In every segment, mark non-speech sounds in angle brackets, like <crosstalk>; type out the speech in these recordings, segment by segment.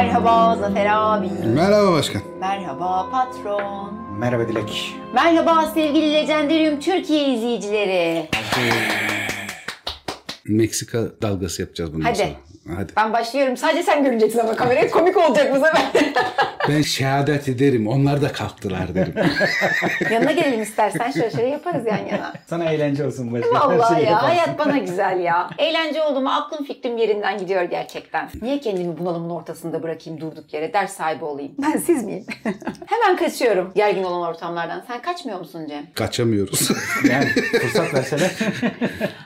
Merhaba Zafer abi. Merhaba başkan. Merhaba patron. Merhaba Dilek. Merhaba sevgili Legendarium Türkiye izleyicileri. Meksika dalgası yapacağız bundan Hadi. sonra. Hadi. Ben başlıyorum. Sadece sen göreceksin ama kamerayı komik olacak bu sefer. <laughs> Ben şehadet ederim. Onlar da kalktılar derim. <laughs> Yanına gelelim istersen şöyle şöyle yaparız yan yana. Sana eğlence olsun başka <laughs> her Vallahi şeyi ya yaparsın. hayat bana güzel ya. Eğlence oldu mu aklım fikrim yerinden gidiyor gerçekten. Niye kendimi bunalımın ortasında bırakayım durduk yere ders sahibi olayım? Ben siz miyim? Hemen kaçıyorum gergin olan ortamlardan. Sen kaçmıyor musun Cem? Kaçamıyoruz. Yani fırsat verseler.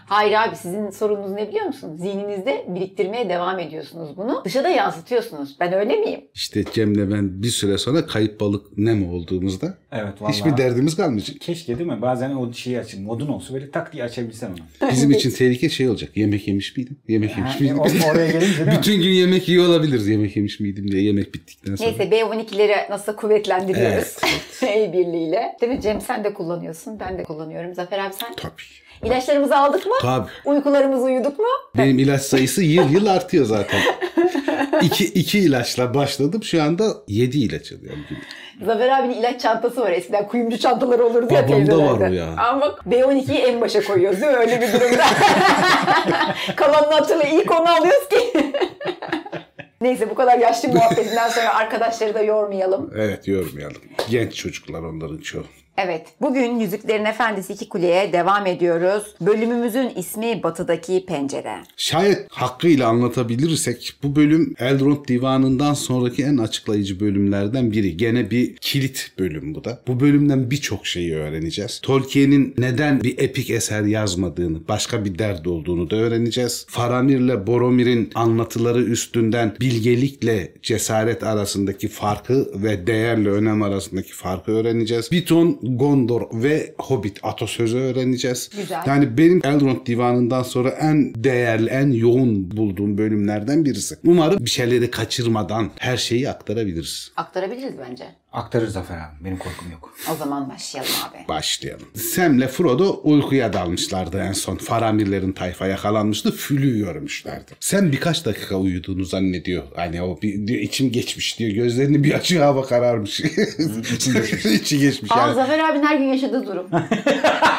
Hayır abi sizin sorununuz ne biliyor musun? Zihninizde biriktirmeye devam ediyorsunuz bunu. Dışa da yansıtıyorsunuz. Ben öyle miyim? işte Cem'le ben bir süre sonra kayıp balık Nemo olduğumuzda evet vallahi. hiçbir derdimiz kalmayacak. Keşke değil mi? Bazen o şeyi açın. Modun olsa böyle tak diye açabilsen onu. Bizim için tehlike şey olacak. Yemek yemiş miydim? Yemek yemiş Ha, miydim? oraya gelince değil mi? <laughs> Bütün gün yemek yiyor olabiliriz. Yemek yemiş miydim diye yemek bittikten sonra. Neyse B12'leri nasıl kuvvetlendiriyoruz? <laughs> El birliğiyle. Değil mi Cem sen de kullanıyorsun. Ben de kullanıyorum. Zafer abi sen? Tabii. İlaçlarımızı aldık mı? Tabii. Uykularımızı uyuduk mu? Benim ilaç sayısı yıl yıl artıyor zaten. iki, iki ilaçla başladım. Şu anda yedi ilaç alıyorum. Zafer abinin ilaç çantası var. Eskiden kuyumcu çantaları olurdu ya Babamda var teyzelerde. o ya. Ama bak B12'yi en başa koyuyoruz değil mi? Öyle bir durumda. <laughs> Kalanını hatırla. İlk onu alıyoruz ki. <laughs> Neyse bu kadar yaşlı muhabbetinden sonra arkadaşları da yormayalım. Evet yormayalım. Genç çocuklar onların çoğu. Evet, bugün Yüzüklerin Efendisi 2 Kule'ye devam ediyoruz. Bölümümüzün ismi Batıdaki Pencere. Şayet hakkıyla anlatabilirsek bu bölüm Elrond Divanı'ndan sonraki en açıklayıcı bölümlerden biri. Gene bir kilit bölüm bu da. Bu bölümden birçok şeyi öğreneceğiz. Tolkien'in neden bir epik eser yazmadığını, başka bir dert olduğunu da öğreneceğiz. Faramir'le Boromir'in anlatıları üstünden bilgelikle cesaret arasındaki farkı ve değerle önem arasındaki farkı öğreneceğiz. Bir ton Gondor ve Hobbit atasözü öğreneceğiz. Güzel. Yani benim Elrond Divanı'ndan sonra en değerli, en yoğun bulduğum bölümlerden birisi. Umarım bir şeyleri kaçırmadan her şeyi aktarabiliriz. Aktarabiliriz bence. Aktarır Zafer abi. Benim korkum yok. O zaman başlayalım abi. Başlayalım. Sam'le Frodo uykuya dalmışlardı en son. Faramirlerin tayfa yakalanmıştı. Fülü görmüşlerdi. Sam birkaç dakika uyuduğunu zannediyor. Hani o bir, diyor, içim geçmiş diyor. Gözlerini bir açıyor hava kararmış. İçi geçmiş. Aa Yani. Zafer abinin her gün yaşadığı durum. <laughs>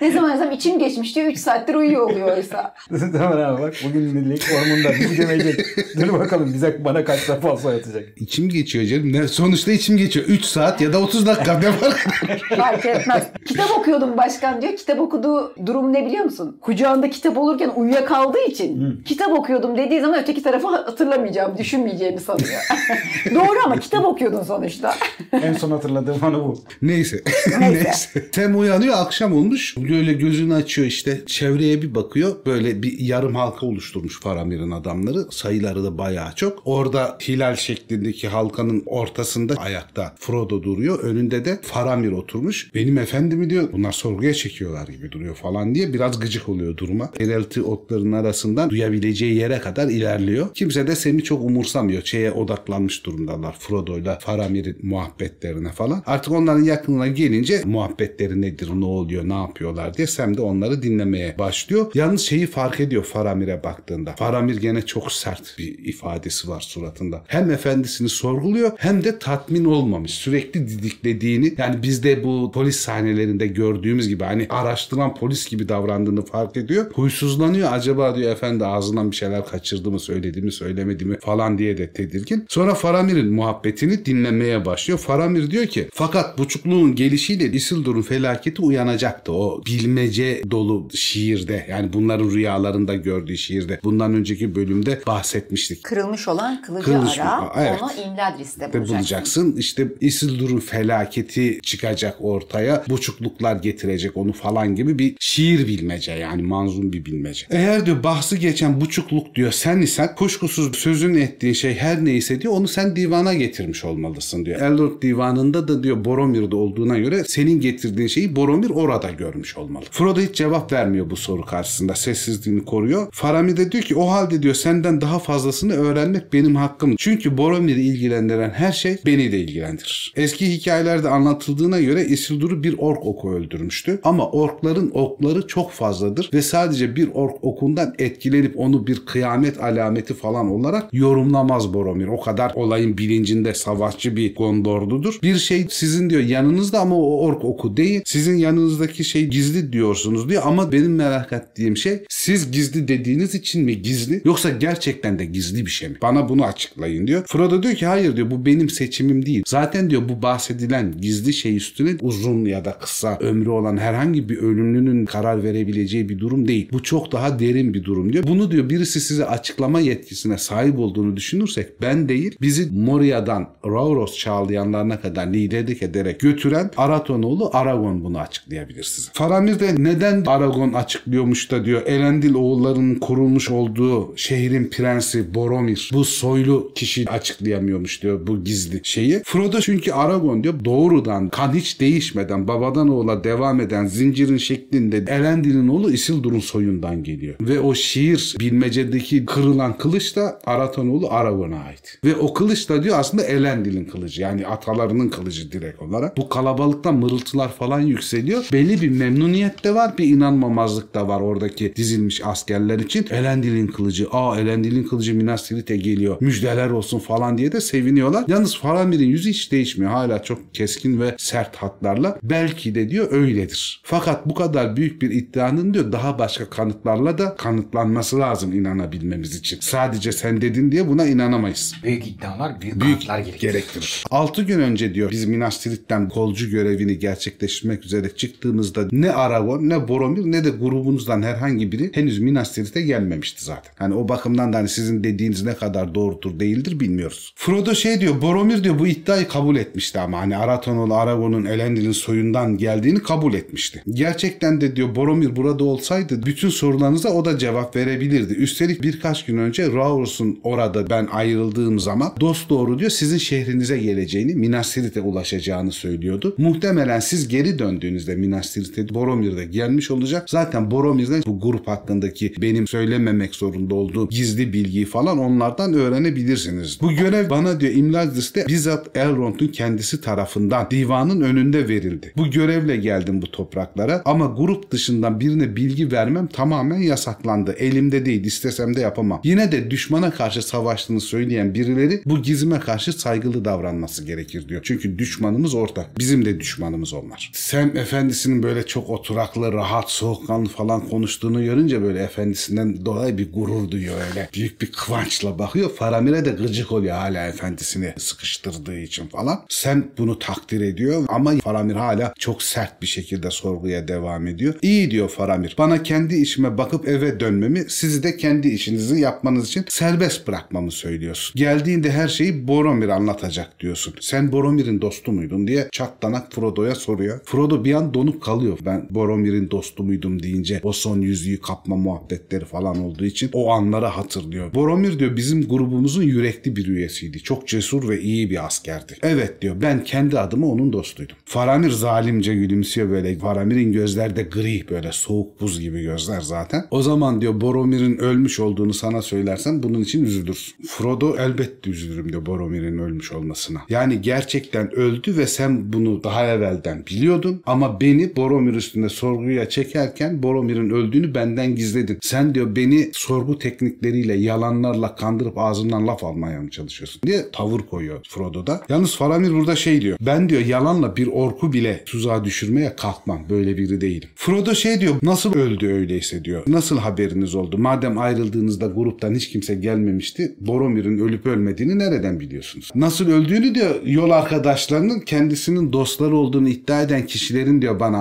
ne zaman yazsam içim geçmiş diyor 3 saattir uyuyor oluyor oysa. <laughs> Zafer abi bak bugün Dilek formunda bizi gömecek. Dur bakalım bize bana kaç defa falso atacak. İçim geçiyor canım. Ne, sonuçta içim geçiyor. 3 saat ya da 30 dakika. Ne var? <laughs> Fark etmez. Kitap okuyordum başkan diyor. Kitap okuduğu durum ne biliyor musun? Kucağında kitap olurken uyuyakaldığı için kitap okuyordum dediği zaman öteki tarafı hatırlamayacağım, düşünmeyeceğimi sanıyor. <laughs> Doğru ama kitap okuyordun sonuçta. En son hatırladığım anı bu. Neyse. Neyse. Neyse. Sam uyanıyor akşam olmuş. Böyle gözünü açıyor işte. Çevreye bir bakıyor. Böyle bir yarım halka oluşturmuş Faramir'in adamları. Sayıları da bayağı çok. Orada hilal şeklindeki halkanın ortasında ayakta Frodo duruyor. Önünde de Faramir oturmuş. Benim efendimi diyor. Bunlar sorguya çekiyorlar gibi duruyor falan diye. Biraz gıcık oluyor duruma. Enelti otların arasından duyabileceği yere kadar ilerliyor. Kimse de Sam'i çok umursamıyor. Şeye odaklanmış durumdalar. Frodo'yla Faramir'in muhabbetlerine falan. Artık onların yakınına gelince muhabbetleri nedir, ne oluyor, ne yapıyorlar diye Sam de onları dinlemeye başlıyor. Yalnız şeyi fark ediyor Faramir'e baktığında. Faramir gene çok sert bir ifadesi var suratında. Hem efendisini sorguluyor hem de tatmin olmamış. Sürekli didiklediğini yani bizde bu polis sahnelerinde gördüğümüz gibi hani araştıran polis gibi davrandığını fark ediyor. Huysuzlanıyor. Acaba diyor efendi ağzından bir şeyler kaçırdı mı, söyledi mi, söylemedi mi falan diye de tedirgin. Sonra Faramir'in muhabbetini dinlemeye başlıyor. Faramir diyor ki fakat buçukluğun gelişiyle Isildur'un felaketi uyanacaktı. O bilmece dolu şiirde yani bunların rüyalarında gördüğü şiirde. Bundan önceki bölümde bahsetmiştik. Kırılmış olan kılıcı Kırılmış ara, evet. onu İmladris'te bulacaksın. bulacaksın. İşte Isildur'un felaketi çıkacak ortaya. Buçukluklar getirecek onu falan gibi bir şiir bilmece yani manzum bir bilmece. Eğer diyor bahsi geçen buçukluk diyor sen isen kuşkusuz sözün ettiğin şey her neyse diyor onu sen divana getirmiş olmalısın diyor. Elrond divanında da diyor Boromir'de olduğuna göre senin getirdiğin şeyi Boromir orada görmüş olmalı. Frodo hiç cevap vermiyor bu soru karşısında. Sessizliğini koruyor. Faramir de diyor ki o halde diyor senden daha fazlasını öğrenmek benim hakkım. Çünkü Boromir'i ilgilendiren her şey beni de ilgilendirir. Eski hikayelerde anlatıldığına göre Isildur'u bir ork oku öldürmüştü. Ama orkların okları çok fazladır ve sadece bir ork okundan etkilenip onu bir kıyamet alameti falan olarak yorumlamaz Boromir. O kadar olayın bilincinde savaşçı bir Gondorludur. Bir şey sizin diyor yanınızda ama o ork oku değil. Sizin yanınızdaki şey gizli diyorsunuz diyor ama benim merak ettiğim şey siz gizli dediğiniz için mi gizli yoksa gerçekten de gizli bir şey mi? Bana bunu açıklayın diyor. Frodo diyor ki hayır diyor bu benim seçimim değil. Zaten diyor bu bahsedilen gizli şey üstüne uzun ya da kısa ömrü olan herhangi bir ölümlünün karar verebileceği bir durum değil. Bu çok daha derin bir durum diyor. Bunu diyor birisi size açıklama yetkisine sahip olduğunu düşünürsek ben değil bizi Moria'dan Rauros çağlayanlarına kadar liderlik ederek götüren Aratonoğlu Aragon bunu açıklayabilir size. Faramir de neden Aragon açıklıyormuş da diyor Elendil oğullarının kurulmuş olduğu şehrin prensi Boromir bu soylu kişi açıklayamıyormuş diyor bu gizli şeyi. Frodo çünkü Aragon diyor doğrudan kan hiç değişmeden babadan oğula devam eden zincirin şeklinde Elendil'in oğlu Isildur'un soyundan geliyor. Ve o şiir bilmecedeki kırılan kılıç da Aratanoğlu Aragon'a ait. Ve o kılıç da diyor aslında Elendil'in kılıcı. Yani atalarının kılıcı direkt olarak. Bu kalabalıktan mırıltılar falan yükseliyor. Belli bir memnuniyet de var bir inanmamazlık da var oradaki dizilmiş askerler için. Elendil'in kılıcı. Aa Elendil'in kılıcı Minas Tirith'e geliyor. Müjdeler olsun falan diye de seviniyorlar. Yalnız Faramir'in yüzü hiç değişmiyor. Hala çok keskin ve sert hatlarla. Belki de diyor öyledir. Fakat bu kadar büyük bir iddianın diyor daha başka kanıtlarla da kanıtlanması lazım inanabilmemiz için. Sadece sen dedin diye buna inanamayız. Büyük iddialar, büyük, Büyük kanıtlar gerektirir. gerektirir. 6 gün önce diyor biz Minas Tirith'ten kolcu görevini gerçekleştirmek üzere çıktığımızda ne Aragon ne Boromir ne de grubunuzdan herhangi biri henüz Minas Tirith'e gelmemişti zaten. Hani o bakımdan da hani sizin dediğiniz ne kadar doğrudur değildir bilmiyoruz. Frodo şey diyor Boromir diyor bu iddiayı kabul etmişti ama hani Aratonoğlu Aragon'un Elendil'in soyundan geldiğini kabul etmişti. Gerçekten de diyor Boromir burada olsaydı bütün sorularınıza o da cevap verebilirdi. Üstelik birkaç gün önce Raurus'un orada ben ayrıldığım zaman dost doğru diyor sizin şehrinize geleceğini, Minas Tirith'e ulaşacağını söylüyordu. Muhtemelen siz geri döndüğünüzde Minas Tirith'e Boromir de gelmiş olacak. Zaten Boromir'den bu grup hakkındaki benim söylememek zorunda olduğu gizli bilgiyi falan onlardan öğrenebilirsiniz. Bu görev bana diyor İmlazis'te bizzat Elrond'un kendisi tarafından divanın önünde verildi. Bu görevle geldim bu topraklara ama grup dışından birine bilgi vermem tamamen yasaklandı. Elimde değil istesem de yapamam. Yine de düşmana karşı savaştığını söyleyen birileri bu gizime karşı saygılı davranması gerekir diyor. Çünkü düşmanımız ortak. Bizim de düşmanımız onlar. Sem efendisinin böyle çok oturaklı, rahat, soğukkanlı falan konuştuğunu görünce böyle efendisinden dolayı bir gurur duyuyor öyle. Büyük bir kıvançla bakıyor. Faramir'e de gıcık oluyor hala efendisini sıkıştırdığı için falan. Sem bunu takdir ediyor ama Faramir hala çok sert bir şekilde sorguya devam ediyor. İyi diyor Faramir. Bana kendi işime bakıp eve dönmemi, sizi de kendi işinizi yapmanız için serbest bırakmamı söylüyorsun. Geldiğinde her şeyi Boromir anlatacak diyorsun. Sen Boromir'in dostu muydun diye çatlanak Frodo'ya soruyor. Frodo bir an donup kalıyor. Ben Boromir'in dostu muydum deyince o son yüzüğü kapma muhabbetleri falan olduğu için o anları hatırlıyor. Boromir diyor bizim grubumuzun yürekli bir üyesiydi. Çok cesur ve iyi bir askerdi. Evet diyor ben kendi adıma onun dostuydum. Faramir zalimce gülümsüyor böyle. Faramir'in gözleri de gri böyle soğuk buz gibi gözler zaten. O zaman diyor Boromir'in ölmüş olduğunu sana söylersem bunun için üzülürsün. Frodo elbette üzülürüm diyor Boromir'in ölmüş olmasına. Yani gerçekten öldü ve sen bunu daha evvelden biliyordun ama beni Boromir üstünde sorguya çekerken Boromir'in öldüğünü benden gizledin. Sen diyor beni sorgu teknikleriyle yalanlarla kandırıp ağzından laf almaya mı çalışıyorsun diye tavır koyuyor Frodo da. Yalnız Faramir burada şey diyor. Ben diyor yalanla bir orku bile tuzağa düşürmeye kalkmam. Böyle biri değilim. Frodo şey diyor. Nasıl öldü öyleyse diyor. Nasıl haberiniz oldu? Madem ayrıldığınızda gruptan hiç kimse gelmemişti. Boromir'in ölüp ölmediğini nereden biliyorsunuz? Nasıl öldüğünü diyor yol arkadaşlarının kendisinin dostları olduğunu iddia eden kişilerin diyor bana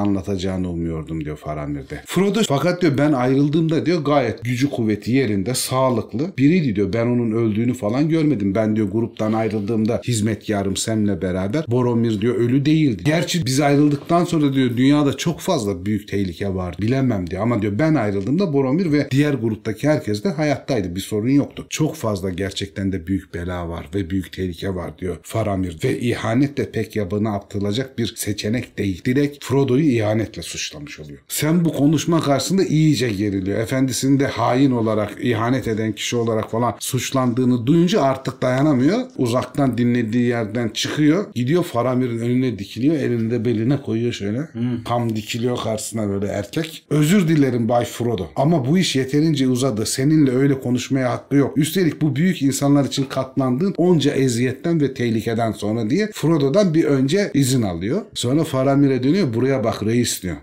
anlatacağını umuyordum diyor Faramir'de. Frodo fakat diyor ben ayrıldığımda diyor gayet gücü kuvveti yerinde sağlıklı biriydi diyor. Ben onun öldüğünü falan görmedim. Ben diyor gruptan ayrıldığımda hizmetkarım Sem'le beraber Boromir diyor ölü değildi. Gerçi biz ayrıldıktan sonra diyor dünyada çok fazla büyük tehlike var. Bilemem diyor ama diyor ben ayrıldığımda Boromir ve diğer gruptaki herkes de hayattaydı. Bir sorun yoktu. Çok fazla gerçekten de büyük bela var ve büyük tehlike var diyor Faramir. Ve ihanet de pek yabana atılacak bir seçenek değil. Direkt Frodo'yu ihanetle suçlamış oluyor. Sen bu konuşma karşısında iyice geriliyor. Efendisini de hain olarak, ihanet eden kişi olarak falan suçlandığını duyunca artık dayanamıyor. Uzaktan dinlediği yerden çıkıyor. Gidiyor Faramir'in önüne dikiliyor. Elini de beline koyuyor şöyle. Tam dikiliyor karşısına böyle erkek. Özür dilerim Bay Frodo. Ama bu iş yeterince uzadı. Seninle öyle konuşmaya hakkı yok. Üstelik bu büyük insanlar için katlandığın onca eziyetten ve tehlikeden sonra diye Frodo'dan bir önce izin alıyor. Sonra Faramir'e dönüyor. Buraya bak reis diyor. do.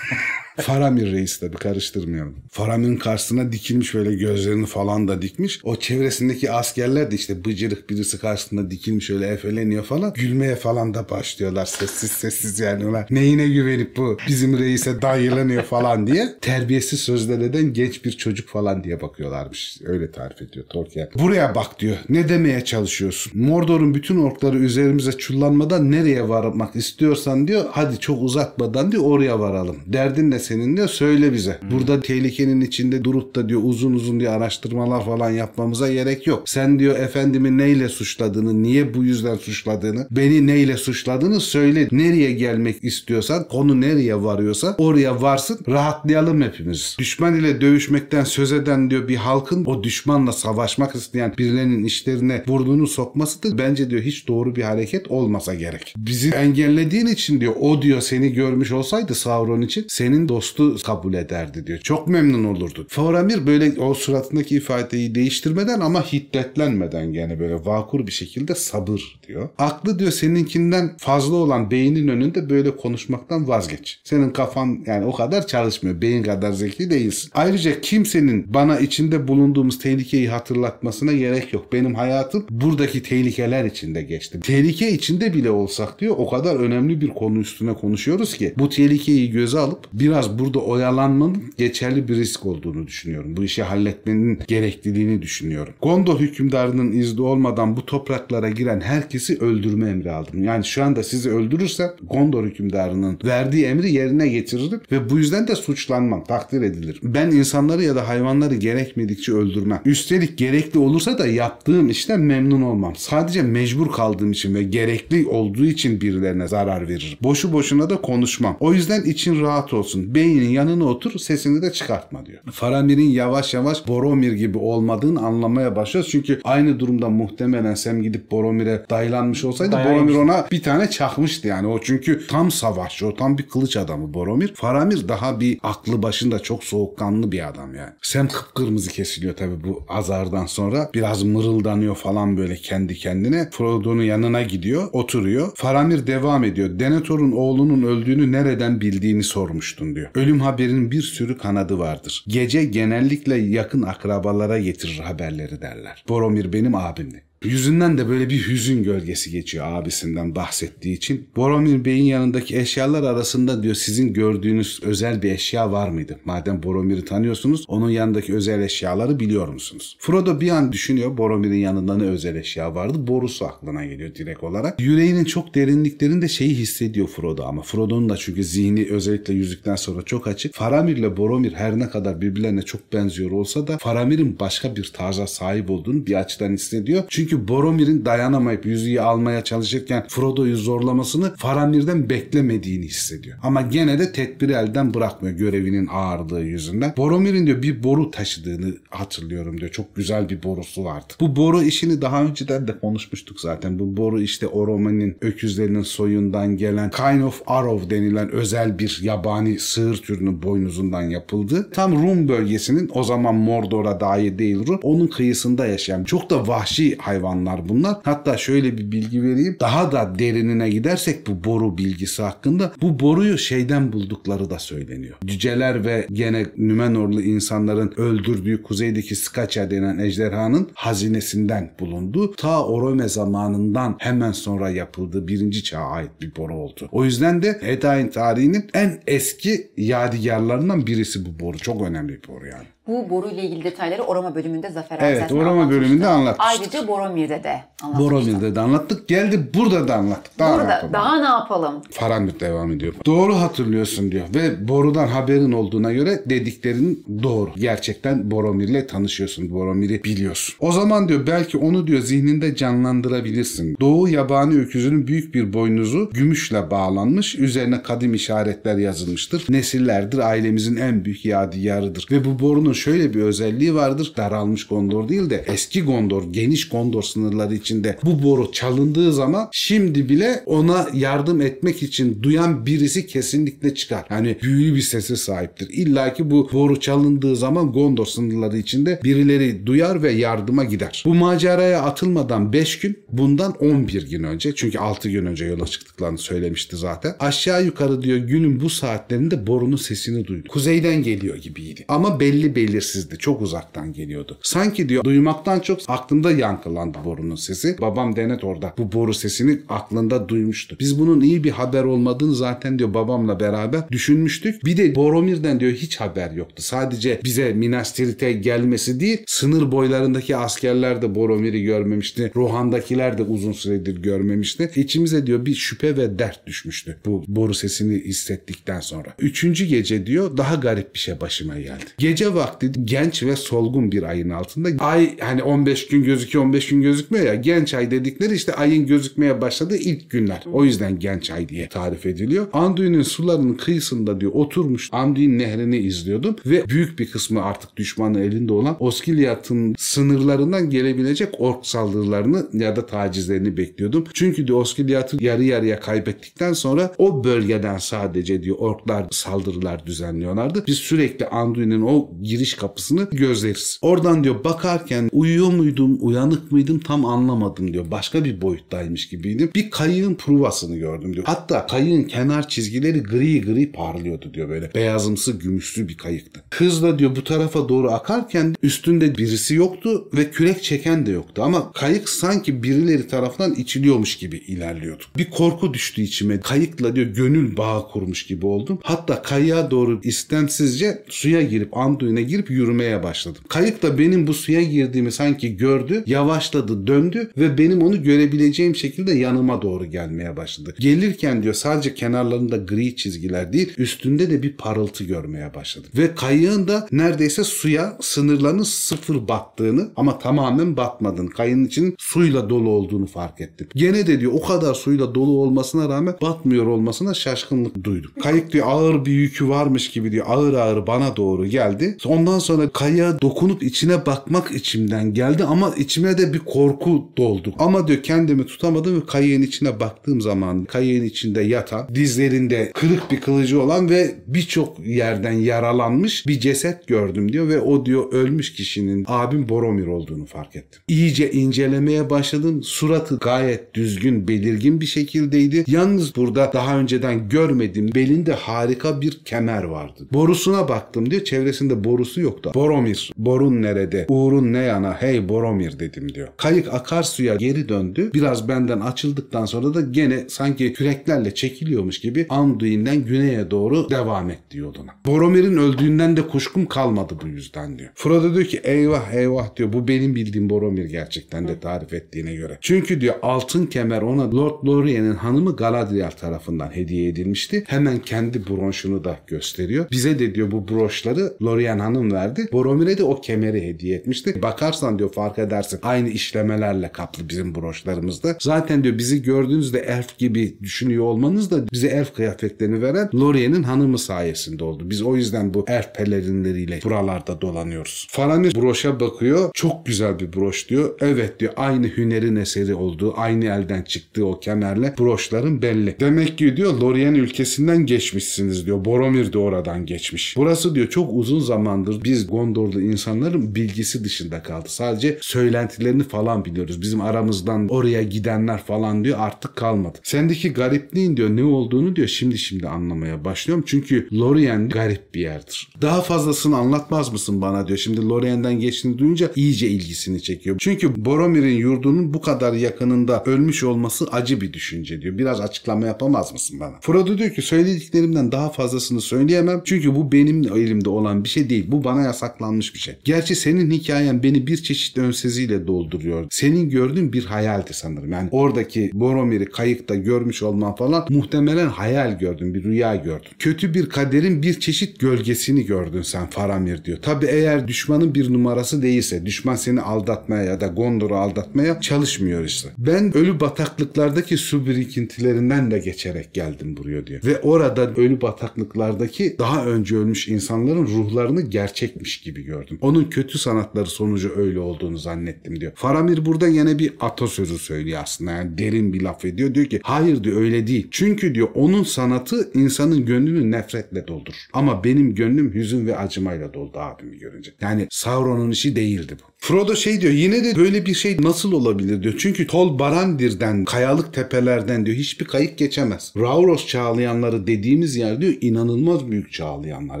<laughs> Faramir reis tabi karıştırmayalım. Faramir'in karşısına dikilmiş böyle gözlerini falan da dikmiş. O çevresindeki askerler de işte bıcırık birisi karşısında dikilmiş öyle efeleniyor falan. Gülmeye falan da başlıyorlar sessiz sessiz yani ona. Neyine güvenip bu bizim reise dayılanıyor falan diye. <laughs> Terbiyesiz sözler eden genç bir çocuk falan diye bakıyorlarmış. Öyle tarif ediyor Tolkien. Buraya bak diyor. Ne demeye çalışıyorsun? Mordor'un bütün orkları üzerimize çullanmadan nereye varmak istiyorsan diyor. Hadi çok uzatmadan diyor oraya varalım. Derdin ne senin diyor söyle bize. Burada tehlikenin içinde durup da diyor uzun uzun diye araştırmalar falan yapmamıza gerek yok. Sen diyor efendimi neyle suçladığını, niye bu yüzden suçladığını, beni neyle suçladığını söyle. Nereye gelmek istiyorsan, konu nereye varıyorsa oraya varsın. Rahatlayalım hepimiz. Düşman ile dövüşmekten söz eden diyor bir halkın o düşmanla savaşmak isteyen birilerinin işlerine burnunu sokması da bence diyor hiç doğru bir hareket olmasa gerek. Bizi engellediğin için diyor o diyor seni görmüş olsaydı Sauron için senin dostu kabul ederdi diyor. Çok memnun olurdu. Faramir böyle o suratındaki ifadeyi değiştirmeden ama hiddetlenmeden gene böyle vakur bir şekilde sabır diyor. Aklı diyor seninkinden fazla olan beynin önünde böyle konuşmaktan vazgeç. Senin kafan yani o kadar çalışmıyor. Beyin kadar zeki değilsin. Ayrıca kimsenin bana içinde bulunduğumuz tehlikeyi hatırlatmasına gerek yok. Benim hayatım buradaki tehlikeler içinde geçti. Tehlike içinde bile olsak diyor o kadar önemli bir konu üstüne konuşuyoruz ki bu tehlikeyi göze alıp biraz burada oyalanmanın geçerli bir risk olduğunu düşünüyorum. Bu işi halletmenin gerekliliğini düşünüyorum. Gondor hükümdarının izni olmadan bu topraklara giren herkesi öldürme emri aldım. Yani şu anda sizi öldürürsem Gondor hükümdarının verdiği emri yerine getiririm ve bu yüzden de suçlanmam, takdir edilir. Ben insanları ya da hayvanları gerekmedikçe öldürmem. Üstelik gerekli olursa da yaptığım işten memnun olmam. Sadece mecbur kaldığım için ve gerekli olduğu için birilerine zarar veririm. Boşu boşuna da konuşmam. O yüzden için rahat olsun. Beynin yanına otur, sesini de çıkartma diyor. Faramir'in yavaş yavaş Boromir gibi olmadığını anlamaya başlıyoruz. Çünkü aynı durumda muhtemelen Sam gidip Boromir'e daylanmış olsaydı Dayanmış. Boromir ona bir tane çakmıştı yani. O çünkü tam savaşçı, o tam bir kılıç adamı Boromir. Faramir daha bir aklı başında çok soğukkanlı bir adam yani. Sam kıpkırmızı kesiliyor tabii bu azardan sonra. Biraz mırıldanıyor falan böyle kendi kendine. Frodo'nun yanına gidiyor, oturuyor. Faramir devam ediyor. Denethor'un oğlunun öldüğünü nereden bildiğini sormuştun diyor. Ölüm haberinin bir sürü kanadı vardır. Gece genellikle yakın akrabalara getirir haberleri derler. Boromir benim abimdi. Yüzünden de böyle bir hüzün gölgesi geçiyor abisinden bahsettiği için. Boromir Bey'in yanındaki eşyalar arasında diyor sizin gördüğünüz özel bir eşya var mıydı? Madem Boromir'i tanıyorsunuz onun yanındaki özel eşyaları biliyor musunuz? Frodo bir an düşünüyor Boromir'in yanında ne özel eşya vardı? Borusu aklına geliyor direkt olarak. Yüreğinin çok derinliklerinde şeyi hissediyor Frodo ama Frodo'nun da çünkü zihni özellikle yüzükten sonra çok açık. Faramir'le Boromir her ne kadar birbirlerine çok benziyor olsa da Faramir'in başka bir tarza sahip olduğunu bir açıdan hissediyor. Çünkü Boromir'in dayanamayıp yüzüğü almaya çalışırken Frodo'yu zorlamasını Faramir'den beklemediğini hissediyor. Ama gene de tedbiri elden bırakmıyor görevinin ağırlığı yüzünden. Boromir'in diyor bir boru taşıdığını hatırlıyorum diyor. Çok güzel bir borusu vardı. Bu boru işini daha önceden de konuşmuştuk zaten. Bu boru işte Oromon'un öküzlerinin soyundan gelen Kind of Arrow denilen özel bir yabani sığır türünün boynuzundan yapıldı. Tam Rum bölgesinin o zaman Mordor'a dair değil Rum. Onun kıyısında yaşayan çok da vahşi hayvanlar bunlar. Hatta şöyle bir bilgi vereyim. Daha da derinine gidersek bu boru bilgisi hakkında bu boruyu şeyden buldukları da söyleniyor. Cüceler ve gene Nümenorlu insanların öldürdüğü kuzeydeki Skacha denen ejderhanın hazinesinden bulundu. Ta Orome zamanından hemen sonra yapıldığı birinci çağa ait bir boru oldu. O yüzden de Edain tarihinin en eski yadigarlarından birisi bu boru. Çok önemli bir boru yani. Bu boru ile ilgili detayları Orama bölümünde Zafer Evet, Erzaten Orama bölümünde anlatmıştık. Ayrıca Boromir'de de anlatmıştı. Boromir'de de anlattık. Geldi burada da anlattık. Daha ne Burada yapalım? daha ne yapalım? Faramir devam ediyor. Doğru hatırlıyorsun diyor. Ve borudan haberin olduğuna göre dediklerin doğru. Gerçekten Boromir'le tanışıyorsun. Boromir'i biliyorsun. O zaman diyor belki onu diyor zihninde canlandırabilirsin. Doğu yabani öküzünün büyük bir boynuzu gümüşle bağlanmış. Üzerine kadim işaretler yazılmıştır. Nesillerdir ailemizin en büyük yadigarıdır. Ve bu borunun şöyle bir özelliği vardır. Daralmış Gondor değil de eski Gondor, geniş Gondor sınırları içinde bu boru çalındığı zaman şimdi bile ona yardım etmek için duyan birisi kesinlikle çıkar. Yani büyülü bir sese sahiptir. İlla ki bu boru çalındığı zaman Gondor sınırları içinde birileri duyar ve yardıma gider. Bu maceraya atılmadan 5 gün bundan 11 gün önce çünkü 6 gün önce yola çıktıklarını söylemişti zaten. Aşağı yukarı diyor günün bu saatlerinde borunun sesini duydum. Kuzeyden geliyor gibiydi. Ama belli belirsizdi. Çok uzaktan geliyordu. Sanki diyor duymaktan çok aklımda yankılandı borunun sesi. Babam Denet orada bu boru sesini aklında duymuştu. Biz bunun iyi bir haber olmadığını zaten diyor babamla beraber düşünmüştük. Bir de Boromir'den diyor hiç haber yoktu. Sadece bize Minas Tirith'e gelmesi değil sınır boylarındaki askerler de Boromir'i görmemişti. Rohan'dakiler de uzun süredir görmemişti. İçimize diyor bir şüphe ve dert düşmüştü bu boru sesini hissettikten sonra. Üçüncü gece diyor daha garip bir şey başıma geldi. Gece vakti genç ve solgun bir ayın altında ay hani 15 gün gözüküyor 15 gün gözükmüyor ya genç ay dedikleri işte ayın gözükmeye başladığı ilk günler. O yüzden genç ay diye tarif ediliyor. Anduin'in sularının kıyısında diyor oturmuş Anduin nehrini izliyordum ve büyük bir kısmı artık düşmanın elinde olan Oskiliat'ın sınırlarından gelebilecek ork saldırılarını ya da tacizlerini bekliyordum. Çünkü diyor Oskiliat'ı yarı yarıya kaybettikten sonra o bölgeden sadece diyor orklar saldırılar düzenliyorlardı. Biz sürekli Anduin'in o giriş kapısını gözleriz. Oradan diyor bakarken uyuyor muydum, uyanık mıydım tam anlamadım diyor. Başka bir boyuttaymış gibiydim. Bir kayığın pruvasını gördüm diyor. Hatta kayığın kenar çizgileri gri gri parlıyordu diyor böyle. Beyazımsı gümüşlü bir kayıktı. Hızla diyor bu tarafa doğru akarken üstünde birisi yoktu ve kürek çeken de yoktu. Ama kayık sanki birileri tarafından içiliyormuş gibi ilerliyordu. Bir korku düştü içime. Kayıkla diyor gönül bağı kurmuş gibi oldum. Hatta kayığa doğru istemsizce suya girip Anduin'e girip yürümeye başladım. Kayık da benim bu suya girdiğimi sanki gördü, yavaşladı, döndü ve benim onu görebileceğim şekilde yanıma doğru gelmeye başladı. Gelirken diyor sadece kenarlarında gri çizgiler değil, üstünde de bir parıltı görmeye başladım. Ve kayığın da neredeyse suya sınırlarının sıfır battığını ama tamamen batmadığını, kayığın için suyla dolu olduğunu fark ettim. Gene de diyor o kadar suyla dolu olmasına rağmen batmıyor olmasına şaşkınlık duydum. Kayık diyor ağır bir yükü varmış gibi diyor ağır ağır bana doğru geldi. Ondan sonra kayığa dokunup içine bakmak içimden geldi ama içime de bir korku doldu. Ama diyor kendimi tutamadım ve kayığın içine baktığım zaman kayığın içinde yatan, dizlerinde kırık bir kılıcı olan ve birçok yerden yaralanmış bir ceset gördüm diyor ve o diyor ölmüş kişinin abim Boromir olduğunu fark ettim. İyice incelemeye başladım. Suratı gayet düzgün, belirgin bir şekildeydi. Yalnız burada daha önceden görmediğim belinde harika bir kemer vardı. Borusuna baktım diyor. Çevresinde borusu yoktu. Boromir. Borun nerede? Uğurun ne yana? Hey Boromir dedim diyor. Kayık akarsuya geri döndü. Biraz benden açıldıktan sonra da gene sanki küreklerle çekiliyormuş gibi Anduin'den güneye doğru devam etti yoluna. Boromir'in öldüğünden de kuşkum kalmadı bu yüzden diyor. Frodo diyor ki eyvah eyvah diyor bu benim bildiğim Boromir gerçekten de tarif ettiğine göre. Çünkü diyor altın kemer ona Lord Lorien'in hanımı Galadriel tarafından hediye edilmişti. Hemen kendi bronşunu da gösteriyor. Bize de diyor bu broşları Lorien hanım verdi. Boromir'e de o kemeri hediye etmişti. Bakarsan diyor fark edersin aynı işlemelerle kaplı bizim broşlarımızda. Zaten diyor bizi gördüğünüzde elf gibi düşünüyor olmanız da bize elf kıyafetlerini veren Lorien'in hanımı sayesinde oldu. Biz o yüzden bu elf pelerinleriyle buralarda dolanıyoruz. Faramir broşa bakıyor. Çok güzel bir broş diyor. Evet diyor aynı hünerin eseri olduğu, aynı elden çıktığı o kemerle broşların belli. Demek ki diyor Lorien ülkesinden geçmişsiniz diyor. Boromir de oradan geçmiş. Burası diyor çok uzun zamandır biz Gondorlu insanların bilgisi dışında kaldı. Sadece söylentilerini falan biliyoruz. Bizim aramızdan oraya gidenler falan diyor artık kalmadı. Sendeki garipliğin diyor ne olduğunu diyor şimdi şimdi anlamaya başlıyorum. Çünkü Lorien garip bir yerdir. Daha fazlasını anlatmaz mısın bana diyor. Şimdi Lorien'den geçtiğini duyunca iyice ilgisini çekiyor. Çünkü Boromir'in yurdunun bu kadar yakınında ölmüş olması acı bir düşünce diyor. Biraz açıklama yapamaz mısın bana? Frodo diyor ki söylediklerimden daha fazlasını söyleyemem. Çünkü bu benim elimde olan bir şey değil. Bu bana yasaklanmış bir şey. Gerçi senin hikayen beni bir çeşit önseziyle dolduruyor. Senin gördüğün bir hayaldi sanırım. Yani oradaki Boromir'i kayıkta görmüş olman falan muhtemelen hayal gördün, bir rüya gördün. Kötü bir kaderin bir çeşit gölgesini gördün sen Faramir diyor. Tabi eğer düşmanın bir numarası değilse, düşman seni aldatmaya ya da Gondor'u aldatmaya çalışmıyor işte. Ben ölü bataklıklardaki su birikintilerinden de geçerek geldim buraya diyor. Ve orada ölü bataklıklardaki daha önce ölmüş insanların ruhlarını gerçekmiş gibi gördüm. Onun kötü sanatları sonucu öyle olduğunu zannettim diyor. Faramir burada yine bir atasözü söylüyor aslında. Yani derin bir laf ediyor. Diyor ki hayır diyor öyle değil. Çünkü diyor onun sanatı insanın gönlünü nefretle doldur. Ama benim gönlüm hüzün ve acımayla doldu abimi görünce. Yani Sauron'un işi değildi bu. Frodo şey diyor yine de böyle bir şey nasıl olabilir diyor. Çünkü Tol Barandir'den, kayalık tepelerden diyor hiçbir kayık geçemez. Rauros çağlayanları dediğimiz yer diyor inanılmaz büyük çağlayanlar.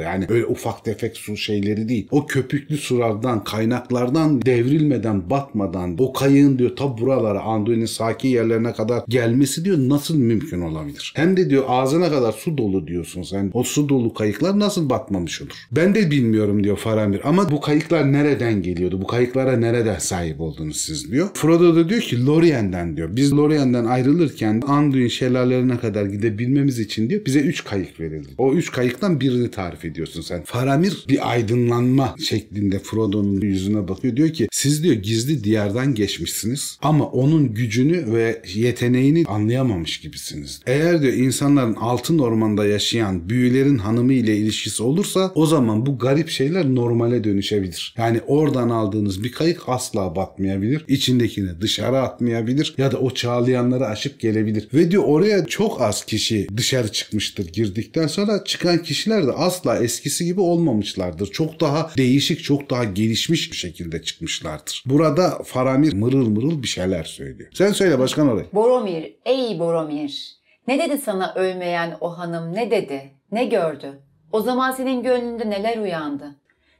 Yani öyle ufak tefek su şeyleri değil. O köpüklü sulardan, kaynaklardan devrilmeden, batmadan o kayığın diyor ta buralara Anduin'in sakin yerlerine kadar gelmesi diyor nasıl mümkün olabilir? Hem de diyor ağzına kadar su dolu diyorsun sen. O su dolu kayıklar nasıl batmamış olur? Ben de bilmiyorum diyor Faramir ama bu kayıklar nereden geliyordu? Bu kayıklara nereden sahip oldunuz siz diyor. Frodo da diyor ki Lorien'den diyor. Biz Lorien'den ayrılırken Anduin şelalelerine kadar gidebilmemiz için diyor bize 3 kayık verildi. O 3 kayıktan birini tarif ediyorsun sen. Faramir bir aydınlanma şeklinde Frodo'nun yüzüne bakıyor. Diyor ki siz diyor gizli diyardan geçmişsiniz ama onun gücünü ve yeteneğini anlayamamış gibisiniz. Eğer diyor insanların altın ormanda yaşayan büyülerin hanımı ile ilişkisi olursa o zaman bu garip şeyler normale dönüşebilir. Yani oradan aldığınız bir kayık asla batmayabilir. İçindekini dışarı atmayabilir ya da o çağlayanları aşıp gelebilir. Ve diyor oraya çok az kişi dışarı çıkmıştır girdikten sonra çıkan kişiler de asla eskisi gibi olmamışlardır. Çok daha değişik, çok daha gelişmiş bir şekilde çıkmışlardır. Burada Faramir mırıl mırıl bir şeyler söylüyor. Sen söyle başkan orayı. Boromir, ey Boromir. Ne dedi sana ölmeyen o hanım ne dedi? Ne gördü? O zaman senin gönlünde neler uyandı?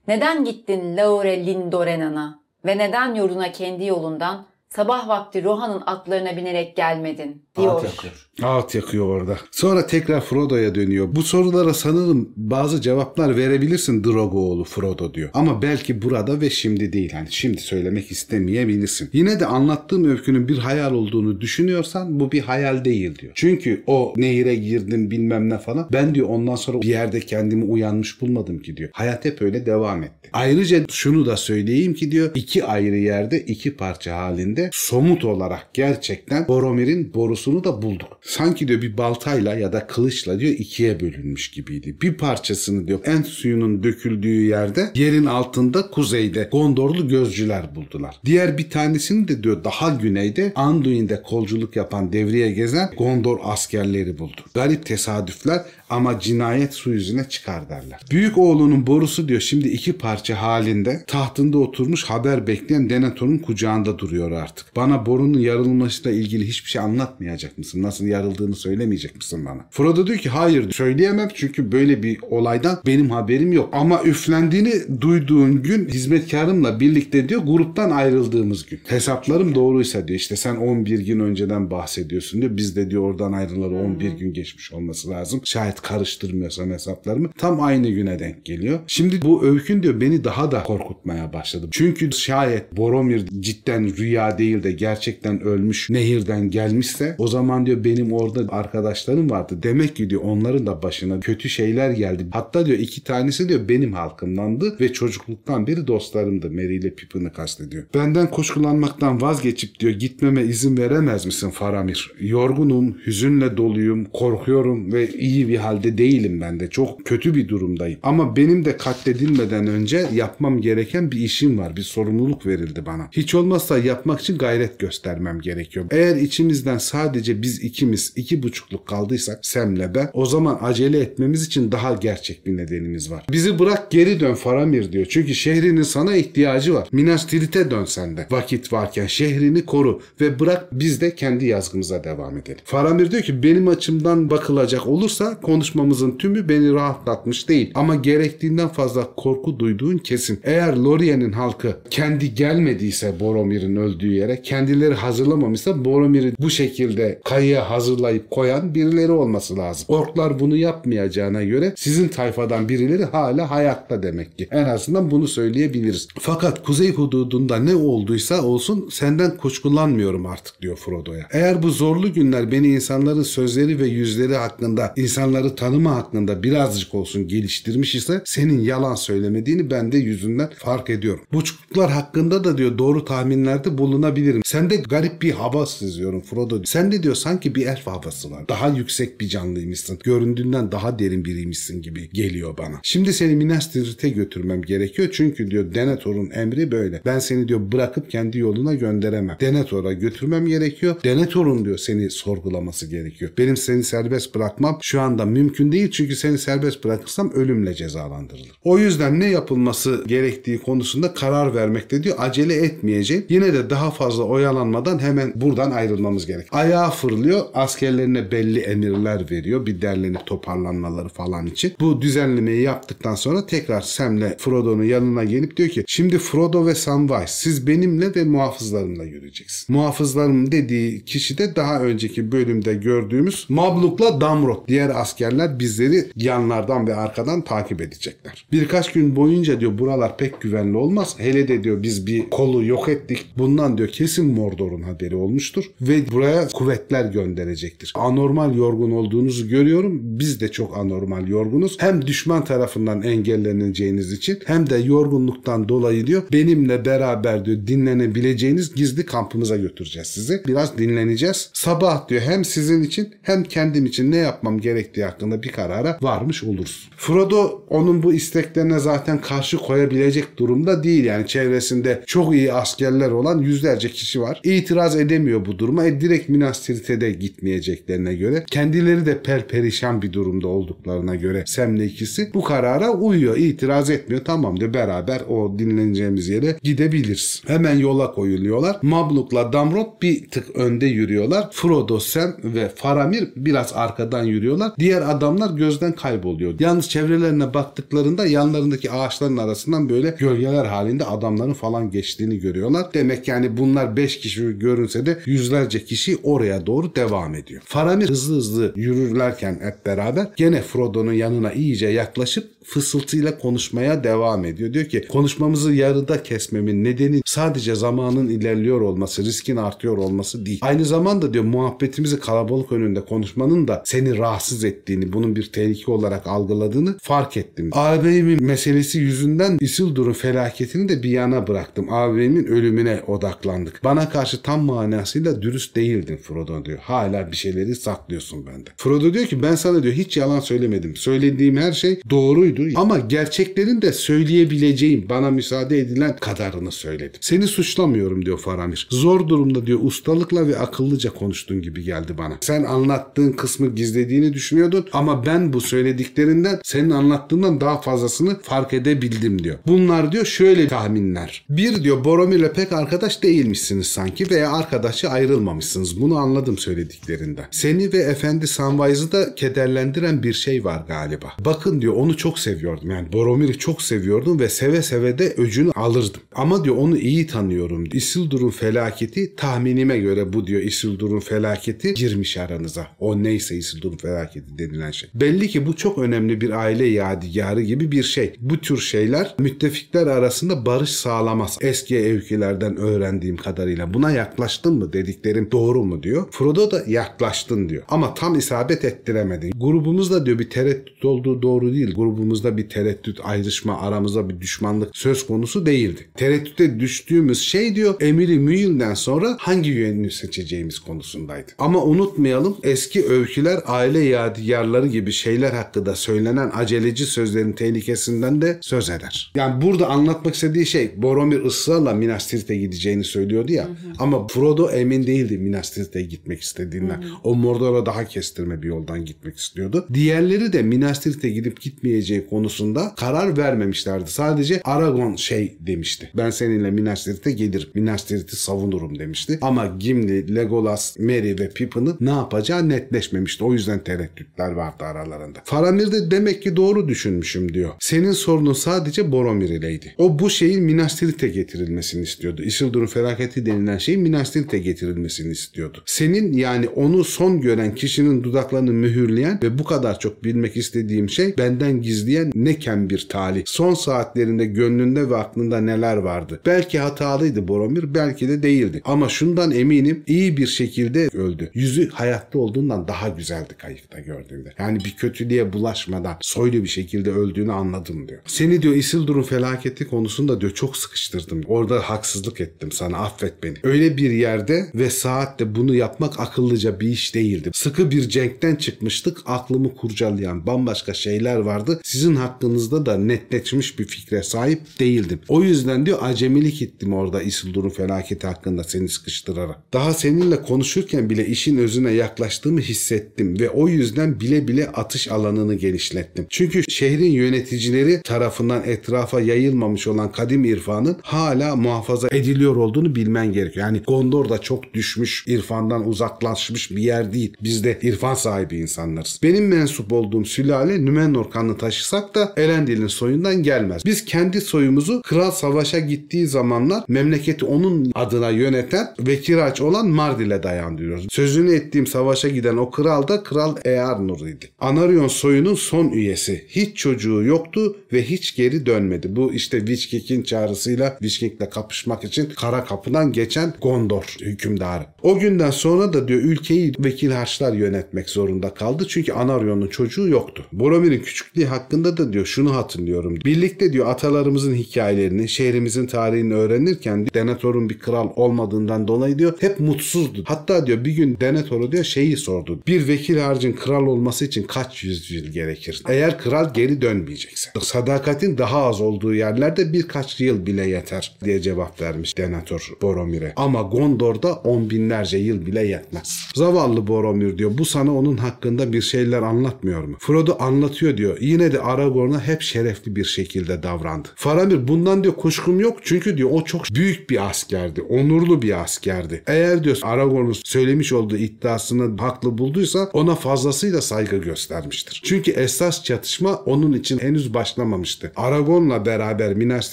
Neden gittin Laure Lindorenan'a ve neden yurduna kendi yolundan sabah vakti Rohan'ın atlarına binerek gelmedin diyor. At yakıyor. Ağıt yakıyor orada. Sonra tekrar Frodo'ya dönüyor. Bu sorulara sanırım bazı cevaplar verebilirsin Drogoğlu Frodo diyor. Ama belki burada ve şimdi değil. Hani şimdi söylemek istemeyebilirsin. Yine de anlattığım öykünün bir hayal olduğunu düşünüyorsan bu bir hayal değil diyor. Çünkü o nehire girdim bilmem ne falan. Ben diyor ondan sonra bir yerde kendimi uyanmış bulmadım ki diyor. Hayat hep öyle devam etti. Ayrıca şunu da söyleyeyim ki diyor iki ayrı yerde iki parça halinde somut olarak gerçekten Boromir'in borusunu da bulduk. Sanki diyor bir baltayla ya da kılıçla diyor ikiye bölünmüş gibiydi. Bir parçasını diyor en suyunun döküldüğü yerde yerin altında kuzeyde Gondorlu gözcüler buldular. Diğer bir tanesini de diyor daha güneyde Anduin'de kolculuk yapan devriye gezen Gondor askerleri buldu. Garip tesadüfler ama cinayet su yüzüne çıkar derler. Büyük oğlunun borusu diyor şimdi iki parça halinde tahtında oturmuş haber bekleyen Denethor'un kucağında duruyor artık. Bana borunun yarılmasıyla ilgili hiçbir şey anlatmayacak mısın? Nasıl yarıldığını söylemeyecek misin bana? Frodo diyor ki hayır söyleyemem çünkü böyle bir olaydan benim haberim yok. Ama üflendiğini duyduğun gün hizmetkarımla birlikte diyor gruptan ayrıldığımız gün. Hesaplarım doğruysa diyor işte sen 11 gün önceden bahsediyorsun diyor. Biz de diyor oradan ayrılalı 11 gün geçmiş olması lazım. Şayet karıştırmıyorsam hesaplarımı tam aynı güne denk geliyor. Şimdi bu öykün diyor beni daha da korkutmaya başladı. Çünkü şayet Boromir cidden rüya değil de gerçekten ölmüş nehirden gelmişse o zaman diyor benim orada arkadaşlarım vardı. Demek ki diyor onların da başına kötü şeyler geldi. Hatta diyor iki tanesi diyor benim halkımdandı ve çocukluktan beri dostlarımdı. Merry ile Pippin'i kastediyor. Benden kuşkulanmaktan vazgeçip diyor gitmeme izin veremez misin Faramir? Yorgunum, hüzünle doluyum, korkuyorum ve iyi bir halde değilim ben de. Çok kötü bir durumdayım. Ama benim de katledilmeden önce yapmam gereken bir işim var. Bir sorumluluk verildi bana. Hiç olmazsa yapmak için gayret göstermem gerekiyor. Eğer içimizden sadece biz ikimiz iki buçukluk kaldıysak Sem'le ben o zaman acele etmemiz için daha gerçek bir nedenimiz var. Bizi bırak geri dön Faramir diyor. Çünkü şehrinin sana ihtiyacı var. Minas Tirith'e dön sen de. Vakit varken şehrini koru ve bırak biz de kendi yazgımıza devam edelim. Faramir diyor ki benim açımdan bakılacak olursa konuşmamızın tümü beni rahatlatmış değil. Ama gerektiğinden fazla korku duyduğun kesin. Eğer Lorien'in halkı kendi gelmediyse Boromir'in öldüğü yere kendileri hazırlamamışsa Boromir'i bu şekilde kayıya hazırlayıp koyan birileri olması lazım. Orklar bunu yapmayacağına göre sizin tayfadan birileri hala hayatta demek ki. En azından bunu söyleyebiliriz. Fakat kuzey hududunda ne olduysa olsun senden kuşkulanmıyorum artık diyor Frodo'ya. Eğer bu zorlu günler beni insanların sözleri ve yüzleri hakkında, insanları tanıma hakkında birazcık olsun geliştirmiş ise senin yalan söylemediğini ben de yüzünden fark ediyorum. Bu çocuklar hakkında da diyor doğru tahminlerde bulunabilirim. Sende garip bir hava seziyorum Frodo. Sen de diyor sanki bir elf havası. Daha yüksek bir canlıymışsın. Göründüğünden daha derin biriymişsin gibi geliyor bana. Şimdi seni Minas götürmem gerekiyor. Çünkü diyor Denethor'un emri böyle. Ben seni diyor bırakıp kendi yoluna gönderemem. Denethor'a götürmem gerekiyor. Denethor'un diyor seni sorgulaması gerekiyor. Benim seni serbest bırakmam şu anda mümkün değil. Çünkü seni serbest bırakırsam ölümle cezalandırılır. O yüzden ne yapılması gerektiği konusunda karar vermekte diyor. Acele etmeyeceğim. Yine de daha fazla oyalanmadan hemen buradan ayrılmamız gerek. Ayağa fırlıyor. Askerlerine belli emirler veriyor. Bir derlenip toparlanmaları falan için. Bu düzenlemeyi yaptıktan sonra tekrar Sam'le Frodo'nun yanına gelip diyor ki şimdi Frodo ve Samwise siz benimle ve muhafızlarımla yürüyeceksiniz. Muhafızlarım dediği kişi de daha önceki bölümde gördüğümüz Mabluk'la Damrot. Diğer askerler bizleri yanlardan ve arkadan takip edecekler. Birkaç gün boyunca diyor buralar pek güvenli olmaz. Hele de diyor biz bir kolu yok ettik. Bundan diyor kesin Mordor'un haberi olmuştur ve buraya kuvvetler gönderecektir. Anormal yorgun olduğunuzu görüyorum. Biz de çok anormal yorgunuz. Hem düşman tarafından engelleneceğiniz için hem de yorgunluktan dolayı diyor benimle beraber diyor dinlenebileceğiniz gizli kampımıza götüreceğiz sizi. Biraz dinleneceğiz. Sabah diyor hem sizin için hem kendim için ne yapmam gerektiği hakkında bir karara varmış oluruz. Frodo onun bu isteklerine zaten karşı koyabilecek durumda değil. Yani çevresinde çok iyi askerler olan yüzlerce kişi var. İtiraz edemiyor bu duruma. E, direkt Minas Tirith'e de gitmeyeceklerine göre kendileri de perperişan bir durumda olduklarına göre Sam'le ikisi bu karara uyuyor. İtiraz etmiyor. Tamam diyor beraber o dinleneceğimiz yere gidebiliriz. Hemen yola koyuluyorlar. Mabluk'la Damrot bir tık önde yürüyorlar. Frodo, Sam ve Faramir biraz arkadan yürüyorlar. Diğer adamlar gözden kayboluyor. Yalnız çevrelerine baktıklarında yanlarındaki ağaçların arasından böyle gölgeler halinde adamların falan geçtiğini görüyorlar. Demek yani bunlar 5 kişi görünse de yüzlerce kişi oraya doğru devam ediyor. Faramir hızlı hızlı yürürlerken hep beraber gene Frodo'nun yanına iyice yaklaşıp fısıltıyla konuşmaya devam ediyor. Diyor ki konuşmamızı yarıda kesmemin nedeni sadece zamanın ilerliyor olması, riskin artıyor olması değil. Aynı zamanda diyor muhabbetimizi kalabalık önünde konuşmanın da seni rahatsız ettiğini, bunun bir tehlike olarak algıladığını fark ettim. Ağabeyimin meselesi yüzünden Isildur'un felaketini de bir yana bıraktım. Ağabeyimin ölümüne odaklandık. Bana karşı tam manasıyla dürüst değildin Frodo diyor. Hala bir şeyleri saklıyorsun benden. Frodo diyor ki ben sana diyor hiç yalan söylemedim. Söylediğim her şey doğruydu ama gerçeklerin de söyleyebileceğim bana müsaade edilen kadarını söyledim. Seni suçlamıyorum diyor Faramir. Zor durumda diyor ustalıkla ve akıllıca konuştuğun gibi geldi bana. Sen anlattığın kısmı gizlediğini düşünüyordun ama ben bu söylediklerinden senin anlattığından daha fazlasını fark edebildim diyor. Bunlar diyor şöyle tahminler. Bir diyor Boromir'le pek arkadaş değilmişsiniz sanki veya arkadaşı ayrılmamışsınız. Bunu anladım söylediklerinden. Seni ve Efendi Samwise'ı da kederlendiren bir şey var galiba. Bakın diyor onu çok seviyordum. Yani Boromir'i çok seviyordum ve seve seve de öcünü alırdım. Ama diyor onu iyi tanıyorum. Isildur'un felaketi tahminime göre bu diyor Isildur'un felaketi girmiş aranıza. O neyse Isildur'un felaketi denilen şey. Belli ki bu çok önemli bir aile yadigarı gibi bir şey. Bu tür şeyler müttefikler arasında barış sağlamaz. Eski evkilerden öğrendiğim kadarıyla. Buna yaklaştın mı dediklerim doğru mu diyor. Frodo da yaklaştın diyor. Ama tam isabet ettiremedin. Grubumuzda diyor bir tereddüt olduğu doğru değil. Grubumuzda bir tereddüt, ayrışma, aramızda bir düşmanlık söz konusu değildi. Tereddüte düştüğümüz şey diyor Emily Mühil'den sonra hangi yönünü seçeceğimiz konusundaydı. Ama unutmayalım eski öyküler aile yadigarları gibi şeyler hakkında söylenen aceleci sözlerin tehlikesinden de söz eder. Yani burada anlatmak istediği şey Boromir ısrarla Minas Tirith'e gideceğini söylüyordu ya. Hı hı. Ama Frodo emin değildi Minas Tirith'e gitmek istediğinden. Hı hı. O Mordor'a daha kestirme bir yoldan gitmek istiyordu. Diğerleri de Minas Tirith'e gidip gitmeyeceği konusunda karar vermemişlerdi. Sadece Aragon şey demişti. Ben seninle Minas Tirith'e gelirim. Minas Tirith'i savunurum demişti. Ama Gimli, Legolas, Merry ve Pippin'ın ne yapacağı netleşmemişti. O yüzden tereddütler vardı aralarında. Faramir de demek ki doğru düşünmüşüm diyor. Senin sorunun sadece Boromir ileydi. O bu şeyin Minas Tirith'e getirilmesini istiyordu. Isildur'un felaketi denilen şeyin Minas Tirith'e getirilmesini istiyordu. Senin yani onu son gören kişinin dudaklarını mühürleyen ve bu kadar çok bilmek istediğim şey benden gizleyen ne ken bir talih. Son saatlerinde gönlünde ve aklında neler vardı. Belki hatalıydı Boromir, belki de değildi. Ama şundan eminim iyi bir şekilde öldü. Yüzü hayatta olduğundan daha güzeldi kayıkta gördüğümde. Yani bir kötülüğe bulaşmadan soylu bir şekilde öldüğünü anladım diyor. Seni diyor Isildur'un felaketi konusunda diyor çok sıkıştırdım. Orada haksızlık ettim sana. affet beni. Öyle bir yerde ve saatte bunu yapmak akıllıca bir iş değildi. Sıkı bir cenkten çıkmıştık. Aklımı kurcalayan bambaşka şeyler vardı. Sizin hakkınızda da netleşmiş bir fikre sahip değildim. O yüzden diyor acemilik ettim orada Isildur'un felaketi hakkında seni sıkıştırarak. Daha seninle konuşurken bile işin özüne yaklaştığımı hissettim ve o yüzden bile bile atış alanını genişlettim. Çünkü şehrin yöneticileri tarafından etrafa yayılmamış olan kadim irfanın hala muhafaza ediliyor olduğunu bilmen gerekiyor. Yani Gondor da çok düşmüş, irfandan uzaklaşmış bir yer değil. Biz de irfan sahibi insanlarız. Benim mensup olduğum sülale Nümenor kanını taşısak da Elendil'in soyundan gelmez. Biz kendi soyumuzu kral savaşa gittiği zamanlar memleketi onun adına yöneten ve kiraç olan Mardil'e dayandırıyoruz. Sözünü ettiğim savaşa giden o kral da Kral Earnur idi. Anarion soyunun son üyesi. Hiç çocuğu yoktu ve hiç geri dönmedi. Bu işte Witch çağrısıyla Witch kapışmak için kara kapıdan geçen Gondor hükümdarı. O günden sonra da diyor ülkeyi vekil harçlar yönetmek zorunda kaldı. Çünkü Anarion'un çocuğu yoktu. Boromir'in küçüklüğü hakkında da diyor şunu hatırlıyorum. Birlikte diyor atalarımızın hikayelerini, şehrimizin tarihini öğrenirken Denethor'un bir kral olmadığından dolayı diyor hep mutsuzdu. Hatta diyor bir gün Denethor'a diyor şeyi sordu. Bir vekil harcın kral olması için kaç yüzyıl gerekir? Eğer kral geri dönmeyecekse. Sadakatin daha az olduğu yerlerde birkaç yıl bile yeter diye cevap vermiş Denethor Boromir'e. Ama Gondor'da on binlerce yıl bile yetmez. Zavallı Boromir diyor bu sana onun hakkında bir şeyler anlatmıyor mu? Frodo anlatıyor diyor. Yine de Aragorn'a hep şerefli bir şekilde davrandı. Faramir bundan diyor kuşkum yok çünkü diyor o çok büyük bir askerdi. Onurlu bir askerdi. Eğer diyor Aragorn'un söylemiş olduğu iddiasını haklı bulduysa ona fazlasıyla saygı göstermiştir. Çünkü esas çatışma onun için henüz başlamamıştı. Aragorn'la beraber Minas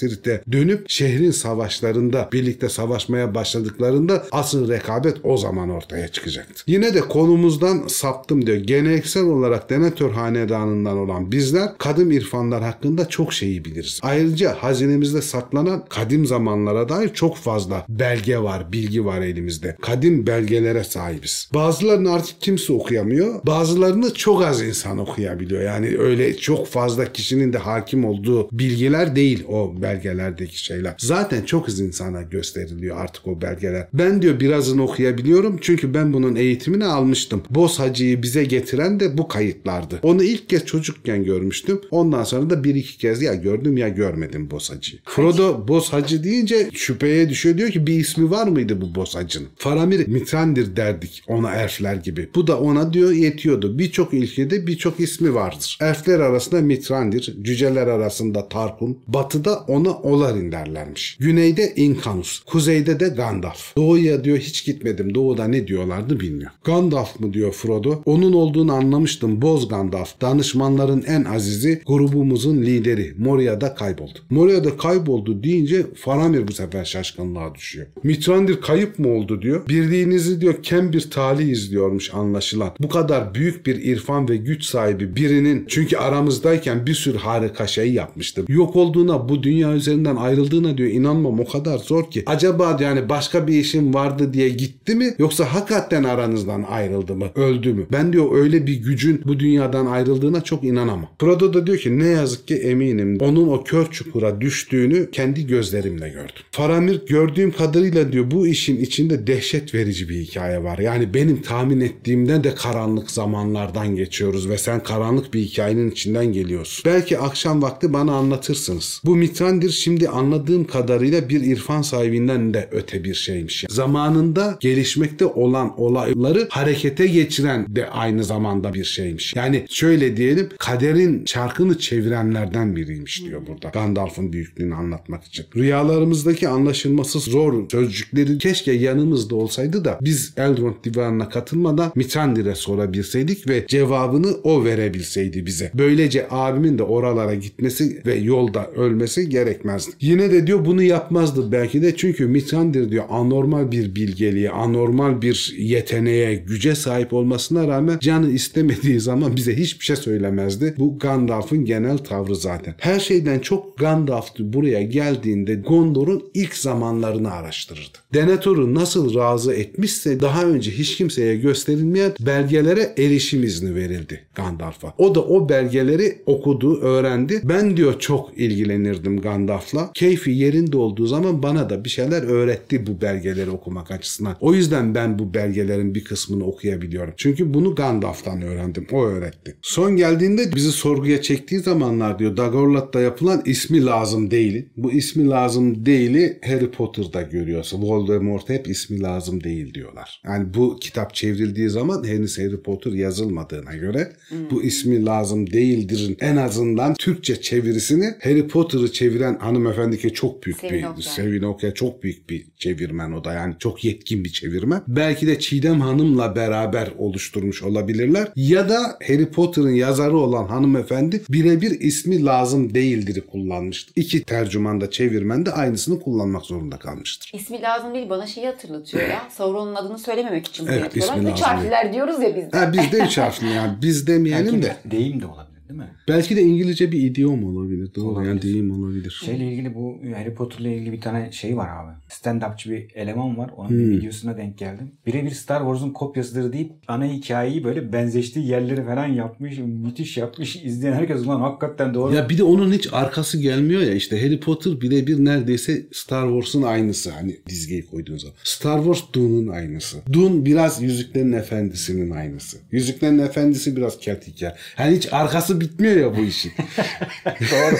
Tirith'e dönüp şehrin savaşlarında birlikte savaşmaya başladıklarında asıl rekabet o zaman ortaya çıkacaktı. Yine de konumuzdan saptım diyor. Geleneksel olarak Denethor hanedanından olan bizler kadim irfanlar hakkında çok şeyi biliriz. Ayrıca hazinemizde saklanan kadim zamanlara dair çok fazla belge var, bilgi var elimizde. Kadim belgelere sahibiz. Bazılarını artık kimse okuyamıyor. Bazılarını çok az insan okuyabiliyor. Yani öyle çok fazla kişinin de hakim olduğu bilgiler değil o belgelerdeki şeyler. Zaten çok az insana gösteriliyor artık o belgeler. Ben diyor birazını okuyabiliyorum çünkü ben bunun eğitimini almıştım. Boz Hacı'yı bize getiren de bu kayıtlardı. Onu ilk kez çocukken görmüştüm. Ondan sonra da bir iki kez ya gördüm ya görmedim Boz Hacı'yı. Frodo Boz Hacı deyince şüpheye düşüyor diyor ki bir ismi var mıydı bu Boz Hacı'nın? Faramir Mitrandir derdik ona elfler gibi. Bu da ona diyor yetiyordu. Birçok ülkede birçok ismi vardır. Elfler arasında Mitrandir, cüceler arasında Tarkun, batıda ona Olarin derlermiş. Güneyde Inkanus, kuzeyde de Gandalf. Doğuya diyor hiç gitmedim. Doğuda ne diyorlardı bilmiyor. Gandalf mı diyor Frodo. Onun olduğunu anlamıştım. Boz Gandalf. Danışmanların en azizi, grubumuzun lideri. Moria'da kayboldu. Moria'da kayboldu deyince Faramir bu sefer şaşkınlığa düşüyor. Mitrandir kayıp mı oldu diyor. Bildiğinizi diyor kem bir talih izliyormuş anlaşılan. Bu kadar büyük bir irfan ve güç sahibi birinin çünkü aramızdayken bir sürü harika şey yapmıştı. Yok olduğuna bu dünya üzerinden ayrıldığına diyor inanmam o kadar zor ki. Acaba yani başka bir işim vardı diye gitti mi yoksa hakikaten aranızdan ayrıldı mı? Öldü mü? Ben diyor öyle bir gücün bu dünyadan ayrıldığına çok inanamam. Frodo da diyor ki ne yazık ki eminim onun o kör çukura düştüğünü kendi gözlerimle gördüm. Faramir gördüğüm kadarıyla diyor bu işin içinde dehşet verici bir hikaye var. Yani benim tahmin ettiğimden de karanlık zamanlardan geçiyoruz ve sen karanlık bir hikayenin içinden geliyorsun. Belki akşam vakti bana anlatırsınız. Bu Mitrandir şimdi anladığım kadarıyla bir irfan sahibinden de öte bir şeymiş. Zamanında gelişmekte olan olayları harekete geçiren de aynı zamanda bir şeymiş. Yani şöyle diyelim kaderin çarkını çevirenlerden biriymiş diyor burada. Gandalf'ın büyüklüğünü anlatmak için. Rüyalarımızdaki anlaşılması zor sözcükleri keşke yanımızda olsaydı da biz Elrond divanına katılmadan Mitrandir'e sorabilseydik ve cevabını o verebilseydi bize. Böylece abimin de oralara gitmesi ve yolda ölmesi gerekmezdi. Yine de diyor bunu yapmazdı belki de çünkü Mitrandir diyor anormal bir bilgeliğe, anormal bir yeteneğe, güce sahip olmasına rağmen canı istemediği zaman bize hiçbir şey söylemezdi. Bu Gandalf'ın genel tavrı zaten. Her şeyden çok Gandalf buraya geldiğinde Gondor'un ilk zamanlarını araştırırdı. Denethor'u nasıl razı etmişse daha önce hiç kimseye gösterilmeyen belgelere erişim izni verildi Gandalf'a. O da o belgeleri okudu, öğrendi. Ben diyor çok ilgilenirdim Gandalf'la. Keyfi yerinde olduğu zaman bana da bir şey şeyler öğretti bu belgeleri okumak açısından. O yüzden ben bu belgelerin bir kısmını okuyabiliyorum. Çünkü bunu Gandalf'tan öğrendim. O öğretti. Son geldiğinde bizi sorguya çektiği zamanlar diyor Dagorlat'ta yapılan ismi lazım değil. Bu ismi lazım değili Harry Potter'da görüyorsun. Voldemort hep ismi lazım değil diyorlar. Yani bu kitap çevrildiği zaman henüz Harry Potter yazılmadığına göre bu ismi lazım değildir'in en azından Türkçe çevirisini Harry Potter'ı çeviren hanımefendi ki çok büyük Sevin bir Okyay. Sevin Okyay çok büyük bir çevirmen o da yani çok yetkin bir çevirmen. Belki de Çiğdem Hanım'la beraber oluşturmuş olabilirler. Ya da Harry Potter'ın yazarı olan hanımefendi birebir ismi lazım değildir'i kullanmıştır. İki tercüman da çevirmen de aynısını kullanmak zorunda kalmıştır. İsmi lazım değil bana şeyi hatırlatıyor ya. Sauron'un adını söylememek için Evet, yapıyorlar. ismi Üç lazım harfler diyoruz ya biz de. Ha biz de üç harfli yani biz <laughs> demeyelim Belki de. deyim de olabilir değil mi? Belki de İngilizce bir idiom olabilir. Doğru Olabilir. yani deyim olabilir. Şeyle ilgili bu Harry Potter'la ilgili bir tane şey var abi. Stand-upçı bir eleman var. Onun Hmm. bir videosuna denk geldim. Birebir Star Wars'un kopyasıdır deyip ana hikayeyi böyle benzeştiği yerleri falan yapmış. Müthiş yapmış. İzleyen herkes ulan hakikaten doğru. Ya bir de onun hiç arkası gelmiyor ya işte Harry Potter birebir neredeyse Star Wars'un aynısı hani dizgeyi koyduğun zaman. Star Wars Dune'un aynısı. Dune biraz Yüzüklerin Efendisi'nin aynısı. Yüzüklerin Efendisi biraz hikaye. Hani hiç arkası bitmiyor ya bu işin. <laughs> Doğru.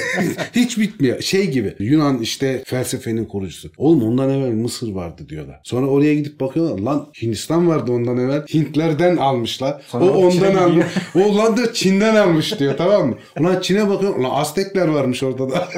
hiç bitmiyor. Şey gibi Yunan işte felsefenin kurucusu. Oğlum ondan evvel Mısır vardı diyorlar. Sonra oraya gidip bakıyorlar. Lan Hindistan vardı ondan evvel. Hintlerden almışlar. Sonra o ondan almış. O lan da Çin'den almış diyor tamam mı? Ulan Çin'e bakıyor. Ulan Aztekler varmış orada da.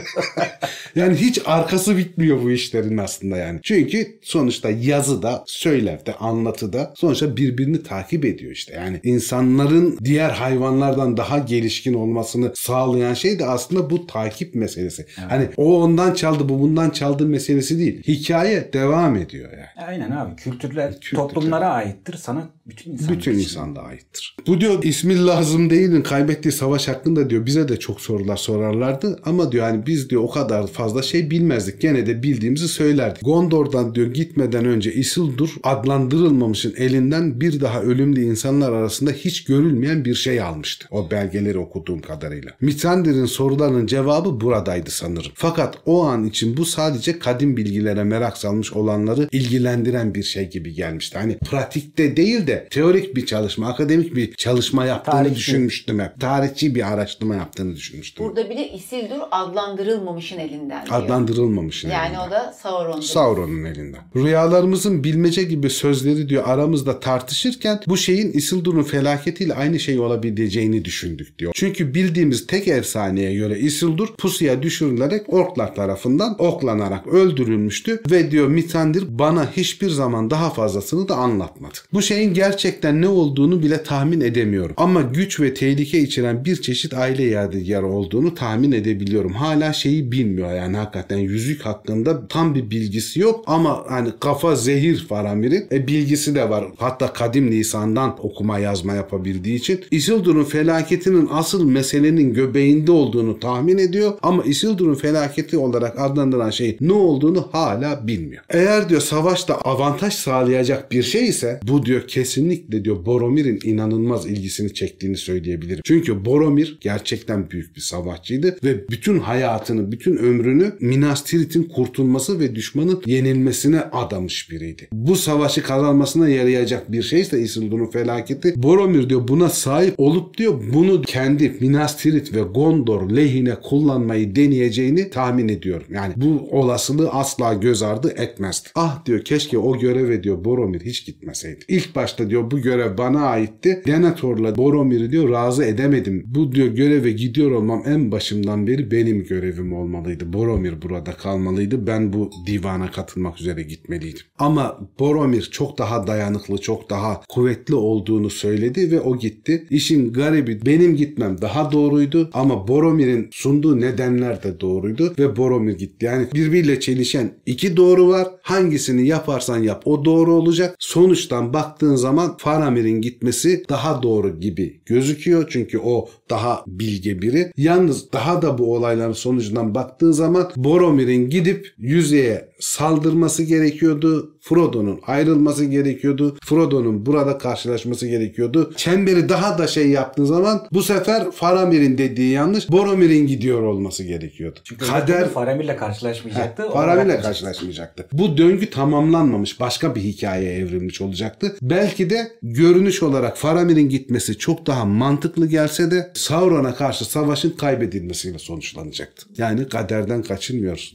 <laughs> yani hiç arkası bitmiyor bu işlerin aslında yani. Çünkü sonuçta yazıda, söylevde, anlatıda sonuçta birbirini takip ediyor işte. Yani insanların diğer hayvanlardan daha gelişkin olmasını sağlayan şey de aslında bu takip meselesi. Hani o ondan çaldı, bu bundan çaldı meselesi değil. Hikaye devam ediyor yani. Aynen abi. Kültürler, toplumlara aittir. Sanat bütün insan. Bütün insan da aittir. Bu diyor ismi lazım değilin kaybettiği savaş hakkında diyor bize de çok sorular sorarlardı ama diyor hani biz diyor o kadar fazla şey bilmezdik. Gene de bildiğimizi söylerdik. Gondor'dan diyor gitmeden önce Isildur adlandırılmamışın elinden bir daha ölümlü insanlar arasında hiç görülmeyen bir şey almıştı. O belgeleri okuduğum kadarıyla. Mitrandir'in sorularının cevabı buradaydı sanırım. Fakat o an için bu sadece kadim bilgilere merak salmış olanları ilgilendiren bir şey gibi gelmişti. Hani pratikte değil de teorik bir çalışma, akademik bir çalışma yaptığını Tarihçi. düşünmüştüm hep. Tarihçi bir araştırma yaptığını düşünmüştüm. Burada bile Isildur adlandırılmamışın elinden diyor. Adlandırılmamış. Yani o da Sauron'dur. Sauron'un elinden. Rüyalarımızın bilmece gibi sözleri diyor aramızda tartışırken bu şeyin Isildur'un felaketiyle aynı şey olabileceğini düşündük diyor. Çünkü bildiğimiz tek efsaneye göre Isildur pusuya düşürülerek orklar tarafından oklanarak öldürülmüştü ve diyor Mitrandir bana hiçbir zaman daha fazlasını da anlatmadı. Bu şeyin gerçekten ne olduğunu bile tahmin edemiyorum. Ama güç ve tehlike içeren bir çeşit aile yadigarı olduğunu tahmin edebiliyorum. Hala şeyi bilmiyor yani hakikaten yüzük hakkında tam bir bilgisi yok ama hani kafa zehir Faramir'in e, bilgisi de var. Hatta kadim lisandan okuma yazma yapabildiği için Isildur'un felaketinin asıl meselenin göbeğinde olduğunu tahmin ediyor ama Isildur'un felaketi olarak adlandırılan şey ne olduğunu hala bilmiyor. Eğer diyor savaşta avantaj sağlayacak bir şey ise bu diyor kesinlikle diyor Boromir'in inanılmaz ilgisini çektiğini söyleyebilirim. Çünkü Boromir gerçekten büyük bir savaşçıydı ve bütün hayatını, bütün ömrünü Minas Tirith'in kurtulması ve düşmanın yenilmesine adamış biriydi. Bu savaşı kazanmasına yarayacak bir şeyse Isildur'un felaketi Boromir diyor buna sahip olup diyor bunu kendi Minas Tirith ve Gondor lehine kullanmayı deneyeceğini tahmin ediyorum. Yani bu olasılığı asla göz ardı etmezdi. Ah diyor keşke o göreve diyor Boromir hiç gitmeseydi. İlk başta diyor bu görev bana aitti. Denethor'la Boromir'i diyor razı edemedim. Bu diyor göreve gidiyor olmam en başımdan beri benim görevim olmalıydı. Boromir burada kalmalıydı. Ben bu divana katılmak üzere gitmeliydim. Ama Boromir çok daha dayanıklı, çok daha kuvvetli olduğunu söyledi ve o gitti. İşin garibi benim gitmem daha doğruydu ama Boromir'in sunduğu nedenler de doğruydu ve Boromir gitti. Yani birbiriyle çelişen iki doğru var. Hangisini yaparsan yap o doğru olacak. Sonuçtan baktığın zaman Faramir'in gitmesi daha doğru gibi gözüküyor. Çünkü o daha bilge biri. Yalnız daha da bu olayların sonucundan baktığın zaman Boromir'in gidip yüzeye saldırması gerekiyordu. Frodo'nun ayrılması gerekiyordu. Frodo'nun burada karşılaşması gerekiyordu. Çemberi daha da şey yaptığı zaman bu sefer Faramir'in dediği yanlış. Boromir'in gidiyor olması gerekiyordu. Çünkü Kader Faramir'le karşılaşmayacaktı. Ona Faramir'le karşılaşmayacaktı. Bu döngü tamamlanmamış. Başka bir hikayeye evrilmiş olacaktı. Belki de görünüş olarak Faramir'in gitmesi çok daha mantıklı gelse de Sauron'a karşı savaşın kaybedilmesiyle sonuçlanacaktı. Yani kaderden kaçınmıyoruz.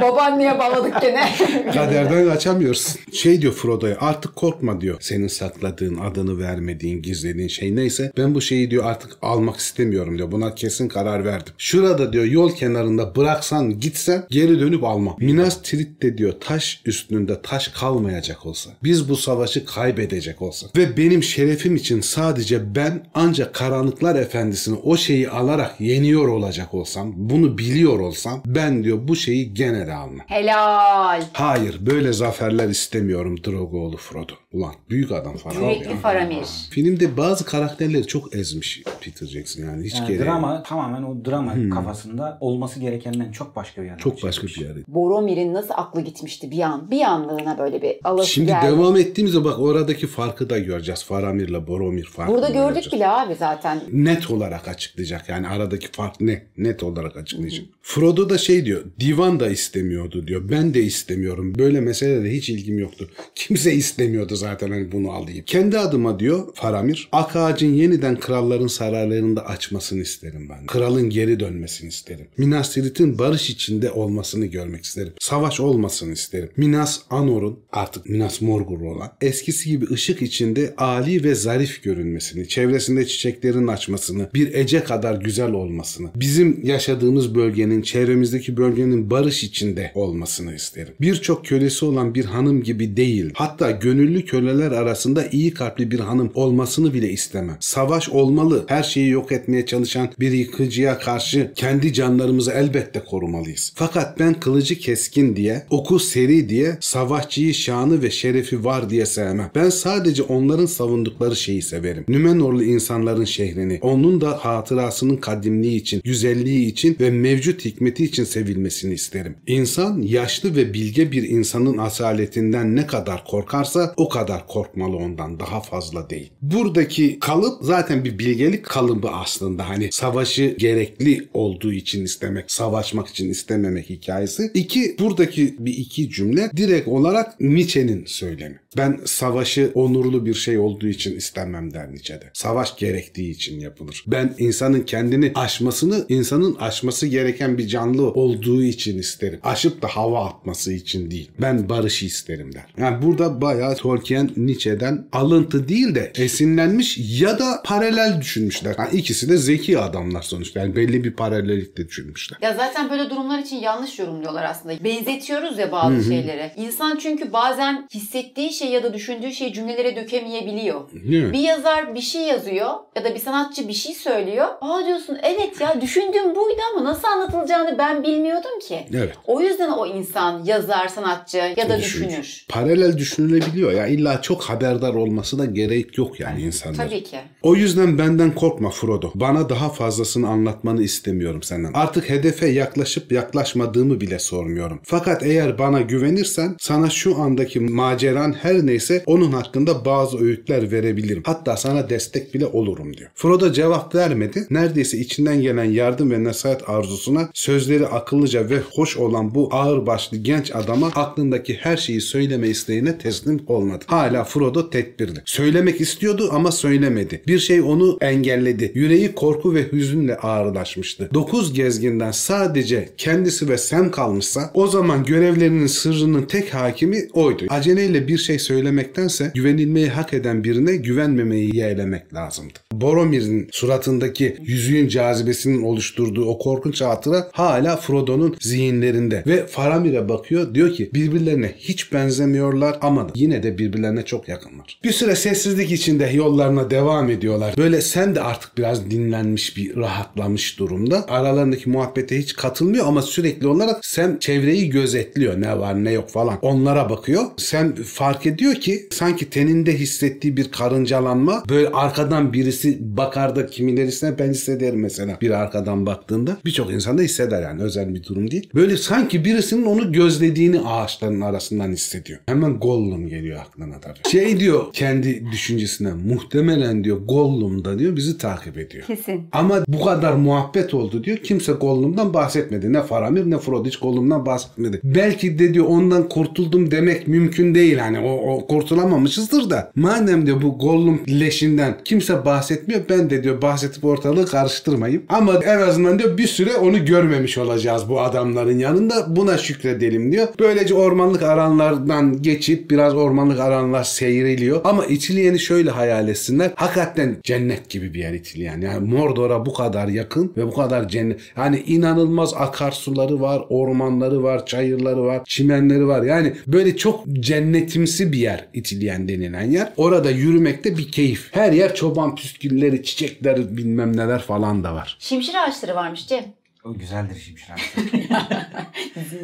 Babaanneye bağladık gene. <laughs> Kaderden kaçamıyorsun. Şey diyor Frodo'ya artık korkma diyor. Senin sakladığın, adını vermediğin, gizlediğin şey neyse ben bu şeyi diyor artık almak istemiyorum diyor. Buna kesin karar verdim. Şurada diyor yol kenarında bıraksan gitsen geri dönüp almam. Minas Tirith de diyor taş üstünde taş kalmayacak olsa. Biz bu savaşı kaybedecek olsa. Ve benim şerefim için sadece ben ancak karanlıklar efendisini o şeyi alarak yeniyor olacak olsam, bunu biliyor olsam ben diyor bu şeyi gene de almam. Helal. Hayır böyle zaferler istemiyorum Drogo'lu Frodo. Ulan büyük adam falan. Yürekli Faramir. Filmde bazı karakterleri çok ezmiş Peter Jackson yani hiç Yani gereği yok. drama tamamen o drama kafasında olması gerekenden çok başka bir yerden Çok başka bir yerde. Boromir'in nasıl aklı gitmişti bir an. Bir anlığına böyle bir alası Şimdi geldi. devam ettiğimizde bak oradaki farkı da göreceğiz. Faramir'le Boromir farkını Burada da gördük göreceğiz. bile abi zaten. net olarak açıklayacak. Yani aradaki fark ne? Net olarak açıklayacak. Frodo da şey diyor. Divan da istemiyordu diyor. Ben de istemiyorum. Böyle meselelere hiç ilgim yoktu. Kimse istemiyordu zaten hani bunu alayım. Kendi adıma diyor Faramir. Ak ağacın yeniden kralların saraylarında açmasını isterim ben. Kralın geri dönmesini isterim. Minas Tirith'in barış içinde olmasını görmek isterim. Savaş olmasını isterim. Minas Anor'un artık Minas Morgul olan eskisi gibi ışık içinde ali ve zarif görünmesini, çevresinde çiçeklerin açmasını, bir ece kadar güzel olmasını, bizim yaşadığımız bölgenin, çevremizdeki bölgenin barış içinde olmasını isterim. Birçok kölesi olan bir hanım gibi değil, hatta gönüllü köleler arasında iyi kalpli bir hanım olmasını bile istemem. Savaş olmalı. Her şeyi yok etmeye çalışan bir yıkıcıya karşı kendi canlarımızı elbette korumalıyız. Fakat ben kılıcı keskin diye, oku seri diye, savaşçıyı şanı ve şerefi var diye sevmem. Ben sadece onların savundukları şeyi severim. Nümenorlu insanların şehrini, onun da hatırasının kadimliği için, güzelliği için ve mevcut hikmeti için sevilmesini isterim. İnsan yaşlı ve bilge bir insanın asaletinden ne kadar korkarsa o kadar korkmalı ondan daha fazla değil. Buradaki kalıp zaten bir bilgelik kalıbı aslında hani savaşı gerekli olduğu için istemek, savaşmak için istememek hikayesi. İki, buradaki bir iki cümle direkt olarak Nietzsche'nin söylemi. Ben savaşı onurlu bir şey olduğu için istemem der Nietzsche'de. Savaş gerektiği için yapılır. Ben insanın kendini aşmasını, insanın aşması gereken bir canlı olduğu için isterim. Aşıp da hava atması için değil. Ben barışı isterim der. Yani burada bayağı Tolkien Nietzsche'den alıntı değil de esinlenmiş ya da paralel düşünmüşler. Yani ikisi de zeki adamlar sonuçta. Yani belli bir paralellikte düşünmüşler. Ya zaten böyle durumlar için yanlış yorumluyorlar aslında. Benzetiyoruz ya bazı şeylere. İnsan çünkü bazen hissettiği şey ya da düşündüğü şeyi cümlelere dökemeyebiliyor. Değil mi? Bir yazar bir şey yazıyor ya da bir sanatçı bir şey söylüyor. Aa diyorsun evet ya düşündüğüm buydu ama nasıl anlatılacağını ben bilmiyordum ki. Evet. O yüzden o insan yazar, sanatçı ya da Düşünür. düşünür. Paralel düşünülebiliyor ya. İlla çok haberdar olması da gerek yok yani insanlar. Tabii ki. O yüzden benden korkma Frodo. Bana daha fazlasını anlatmanı istemiyorum senden. Artık hedefe yaklaşıp yaklaşmadığımı bile sormuyorum. Fakat eğer bana güvenirsen sana şu andaki maceran her neyse onun hakkında bazı öğütler verebilirim. Hatta sana destek bile olurum diyor. Frodo cevap vermedi. Neredeyse içinden gelen yardım ve nasihat arzusuna sözleri akıllıca ve hoş olan bu ağırbaşlı genç adama aklındaki her şeyi söyleme isteğine teslim olmadı. Hala Frodo tedbirli. Söylemek istiyordu ama söylemedi. Bir şey onu engelledi. Yüreği korku ve hüzünle ağırlaşmıştı. Dokuz gezginden sadece kendisi ve Sam kalmışsa o zaman görevlerinin sırrının tek hakimi oydu. Aceleyle bir şey söylemektense güvenilmeyi hak eden birine güvenmemeyi yeğlemek lazımdı. Boromir'in suratındaki yüzüğün cazibesinin oluşturduğu o korkunç hatıra hala Frodo'nun zihinlerinde ve Faramir'e bakıyor diyor ki birbirlerine hiç benzemiyorlar ama yine de birbirlerine çok yakınlar. Bir süre sessizlik içinde yollarına devam ediyorlar. Böyle sen de artık biraz dinlenmiş bir rahatlamış durumda. Aralarındaki muhabbete hiç katılmıyor ama sürekli olarak sen çevreyi gözetliyor. Ne var ne yok falan. Onlara bakıyor. Sen fark fark ediyor ki sanki teninde hissettiği bir karıncalanma böyle arkadan birisi bakar da kimilerisine ben hissederim mesela bir arkadan baktığında birçok insan da hisseder yani özel bir durum değil. Böyle sanki birisinin onu gözlediğini ağaçların arasından hissediyor. Hemen Gollum geliyor aklına tabii. Şey diyor kendi düşüncesine muhtemelen diyor Gollum da diyor bizi takip ediyor. Kesin. Ama bu kadar muhabbet oldu diyor. Kimse Gollum'dan bahsetmedi. Ne Faramir ne Frodo hiç Gollum'dan bahsetmedi. Belki de diyor ondan kurtuldum demek mümkün değil. Hani o, o kurtulamamışızdır da. Madem diyor bu Gollum leşinden kimse bahsetmiyor. Ben de diyor bahsedip ortalığı karıştırmayayım. Ama en azından diyor bir süre onu görmemiş olacağız bu adamların yanında. Buna şükredelim diyor. Böylece ormanlık alanlardan geçip biraz ormanlık alanlar seyreliyor. Ama İtilyen'i şöyle hayal etsinler. Hakikaten cennet gibi bir yer İtilyen. Yani Mordor'a bu kadar yakın ve bu kadar cennet. Yani inanılmaz akarsuları var, ormanları var, çayırları var, çimenleri var. Yani böyle çok cennetimsi bir yer İtilyen denilen yer. Orada yürümekte bir keyif. Her yer çoban püskülleri, çiçekler bilmem neler falan da var. Şimşir ağaçları varmış Cem. O güzeldir şimşir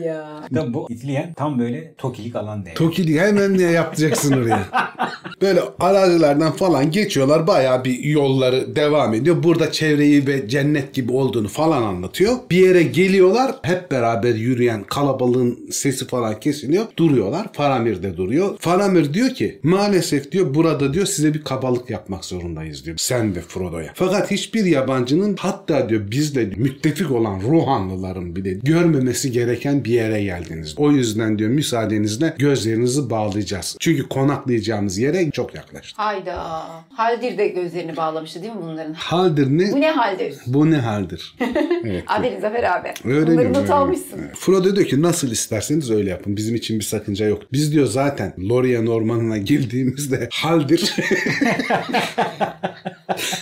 Ya. Tabii bu İtliyen tam böyle tokilik alan değil. Tokili hemen ne yapacaksın oraya? Böyle arazilerden falan geçiyorlar. Bayağı bir yolları devam ediyor. Burada çevreyi ve cennet gibi olduğunu falan anlatıyor. Bir yere geliyorlar. Hep beraber yürüyen kalabalığın sesi falan kesiliyor. Duruyorlar. Faramir de duruyor. Faramir diyor ki maalesef diyor burada diyor size bir kabalık yapmak zorundayız diyor. Sen ve Frodo'ya. Fakat hiçbir yabancının hatta diyor bizle müttefik olan Ruhanlıların bile görmemesi gereken bir yere geldiniz. O yüzden diyor müsaadenizle gözlerinizi bağlayacağız. Çünkü konaklayacağımız yere çok yaklaştık. Hayda. Haldir de gözlerini bağlamıştı değil mi bunların? Haldir ne? Bu ne haldir? Bu ne haldir? <laughs> Evet. Aferin Zafer abi. Öğreniyorum, Bunları not almışsın. Frodo diyor ki nasıl isterseniz öyle yapın. Bizim için bir sakınca yok. Biz diyor zaten Lorien ormanına girdiğimizde haldir. <laughs>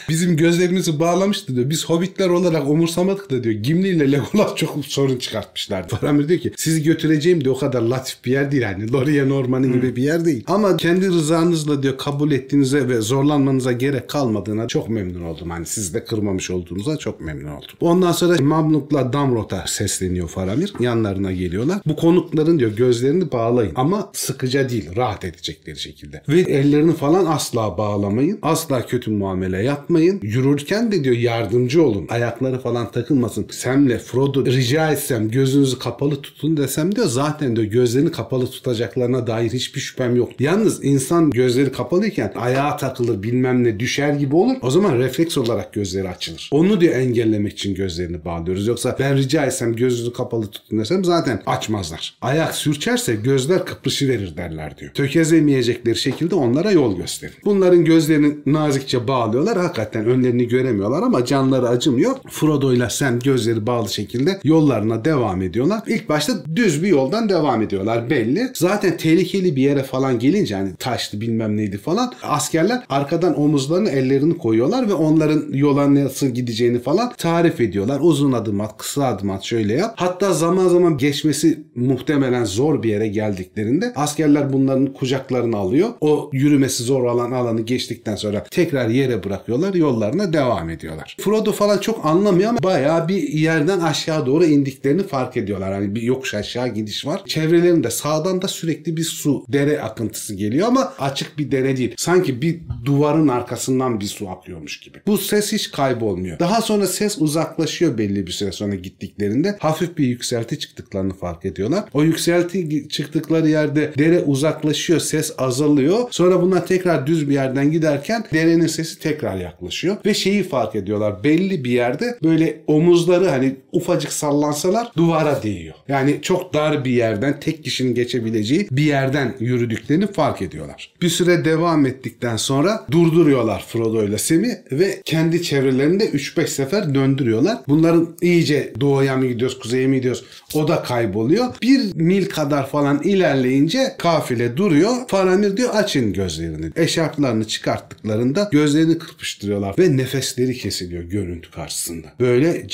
Bizim gözlerimizi bağlamıştı diyor. Biz hobbitler olarak umursamadık da diyor. Gimli ile Legolas çok sorun çıkartmışlardı. Faramir diyor ki sizi götüreceğim diyor o kadar latif bir yer değil. Hani Lorien ormanı gibi bir yer değil. Ama kendi rızanızla diyor kabul ettiğinize ve zorlanmanıza gerek kalmadığına çok memnun oldum. Hani sizi de kırmamış olduğunuza çok memnun oldum. Ondan sonra Mamluk'la Damrot'a sesleniyor Faramir. Yanlarına geliyorlar. Bu konukların diyor gözlerini bağlayın. Ama sıkıca değil rahat edecekleri şekilde. Ve ellerini falan asla bağlamayın. Asla kötü muamele yapmayın. Yürürken de diyor yardımcı olun. Ayakları falan takılmasın. Sam'le Frodo rica etsem gözünüzü kapalı tutun desem diyor zaten diyor gözlerini kapalı tutacaklarına dair hiçbir şüphem yok. Yalnız insan gözleri kapalıyken ayağa takılır bilmem ne düşer gibi olur. O zaman refleks olarak gözleri açılır. Onu diyor engellemek için gözlerini bağlıyoruz. Yoksa ben rica etsem gözünüzü kapalı tutun desem zaten açmazlar. Ayak sürçerse gözler kıpırışı verir derler diyor. Tökezlemeyecekleri şekilde onlara yol gösterin. Bunların gözlerini nazikçe bağlıyorlar. Hakikaten önlerini göremiyorlar ama canları acımıyor. Frodo ile Sam gözleri bağlı şekilde yollarına devam ediyorlar. İlk başta düz bir yoldan devam ediyorlar belli. Zaten tehlikeli bir yere falan gelince hani taşlı bilmem neydi falan askerler arkadan omuzlarını ellerini koyuyorlar ve onların yola nasıl gideceğini falan tarif ediyorlar. Uzun adım at, kısa adım at şöyle yap. Hatta zaman zaman geçmesi muhtemelen zor bir yere geldiklerinde askerler bunların kucaklarını alıyor. O yürümesi zor olan alanı geçtikten sonra tekrar yere bırakıyorlar. Yollarına devam ediyorlar. Frodo falan çok anlamıyor ama bayağı bir yerden aşağı doğru indiklerini fark ediyorlar. Hani bir yokuş aşağı gidiş var. Çevrelerinde sağdan da sürekli bir su, dere akıntısı geliyor ama açık bir dere değil. Sanki bir duvarın arkasından bir su akıyormuş gibi. Bu ses hiç kaybolmuyor. Daha sonra ses uzaklaşıyor belli bir süre sonra gittiklerinde. Hafif bir yükselti çıktıklarını fark ediyorlar. O yükselti çıktıkları yerde dere uzaklaşıyor, ses azalıyor. Sonra bunlar tekrar düz bir yerden giderken derenin sesi tekrar yaklaşıyor ve şeyi fark ediyorlar. Belli bir yerde böyle omuzları hani ufacık sallansalar duvara değiyor. Yani çok dar bir yerden tek kişinin geçebileceği bir yerden yürüdüklerini fark ediyorlar. Bir süre devam ettikten sonra durduruyorlar Frodo ile Sam'i ve kendi çevrelerinde 3-5 sefer döndürüyorlar. Bunların iyice doğuya mı gidiyoruz, kuzeye mi gidiyoruz o da kayboluyor. Bir mil kadar falan ilerleyince kafile duruyor. Faramir diyor açın gözlerini. Eşarplarını çıkarttıklarında gözlerini kırpıştırıyorlar ve nefesleri kesiliyor görüntü karşısında. Böyle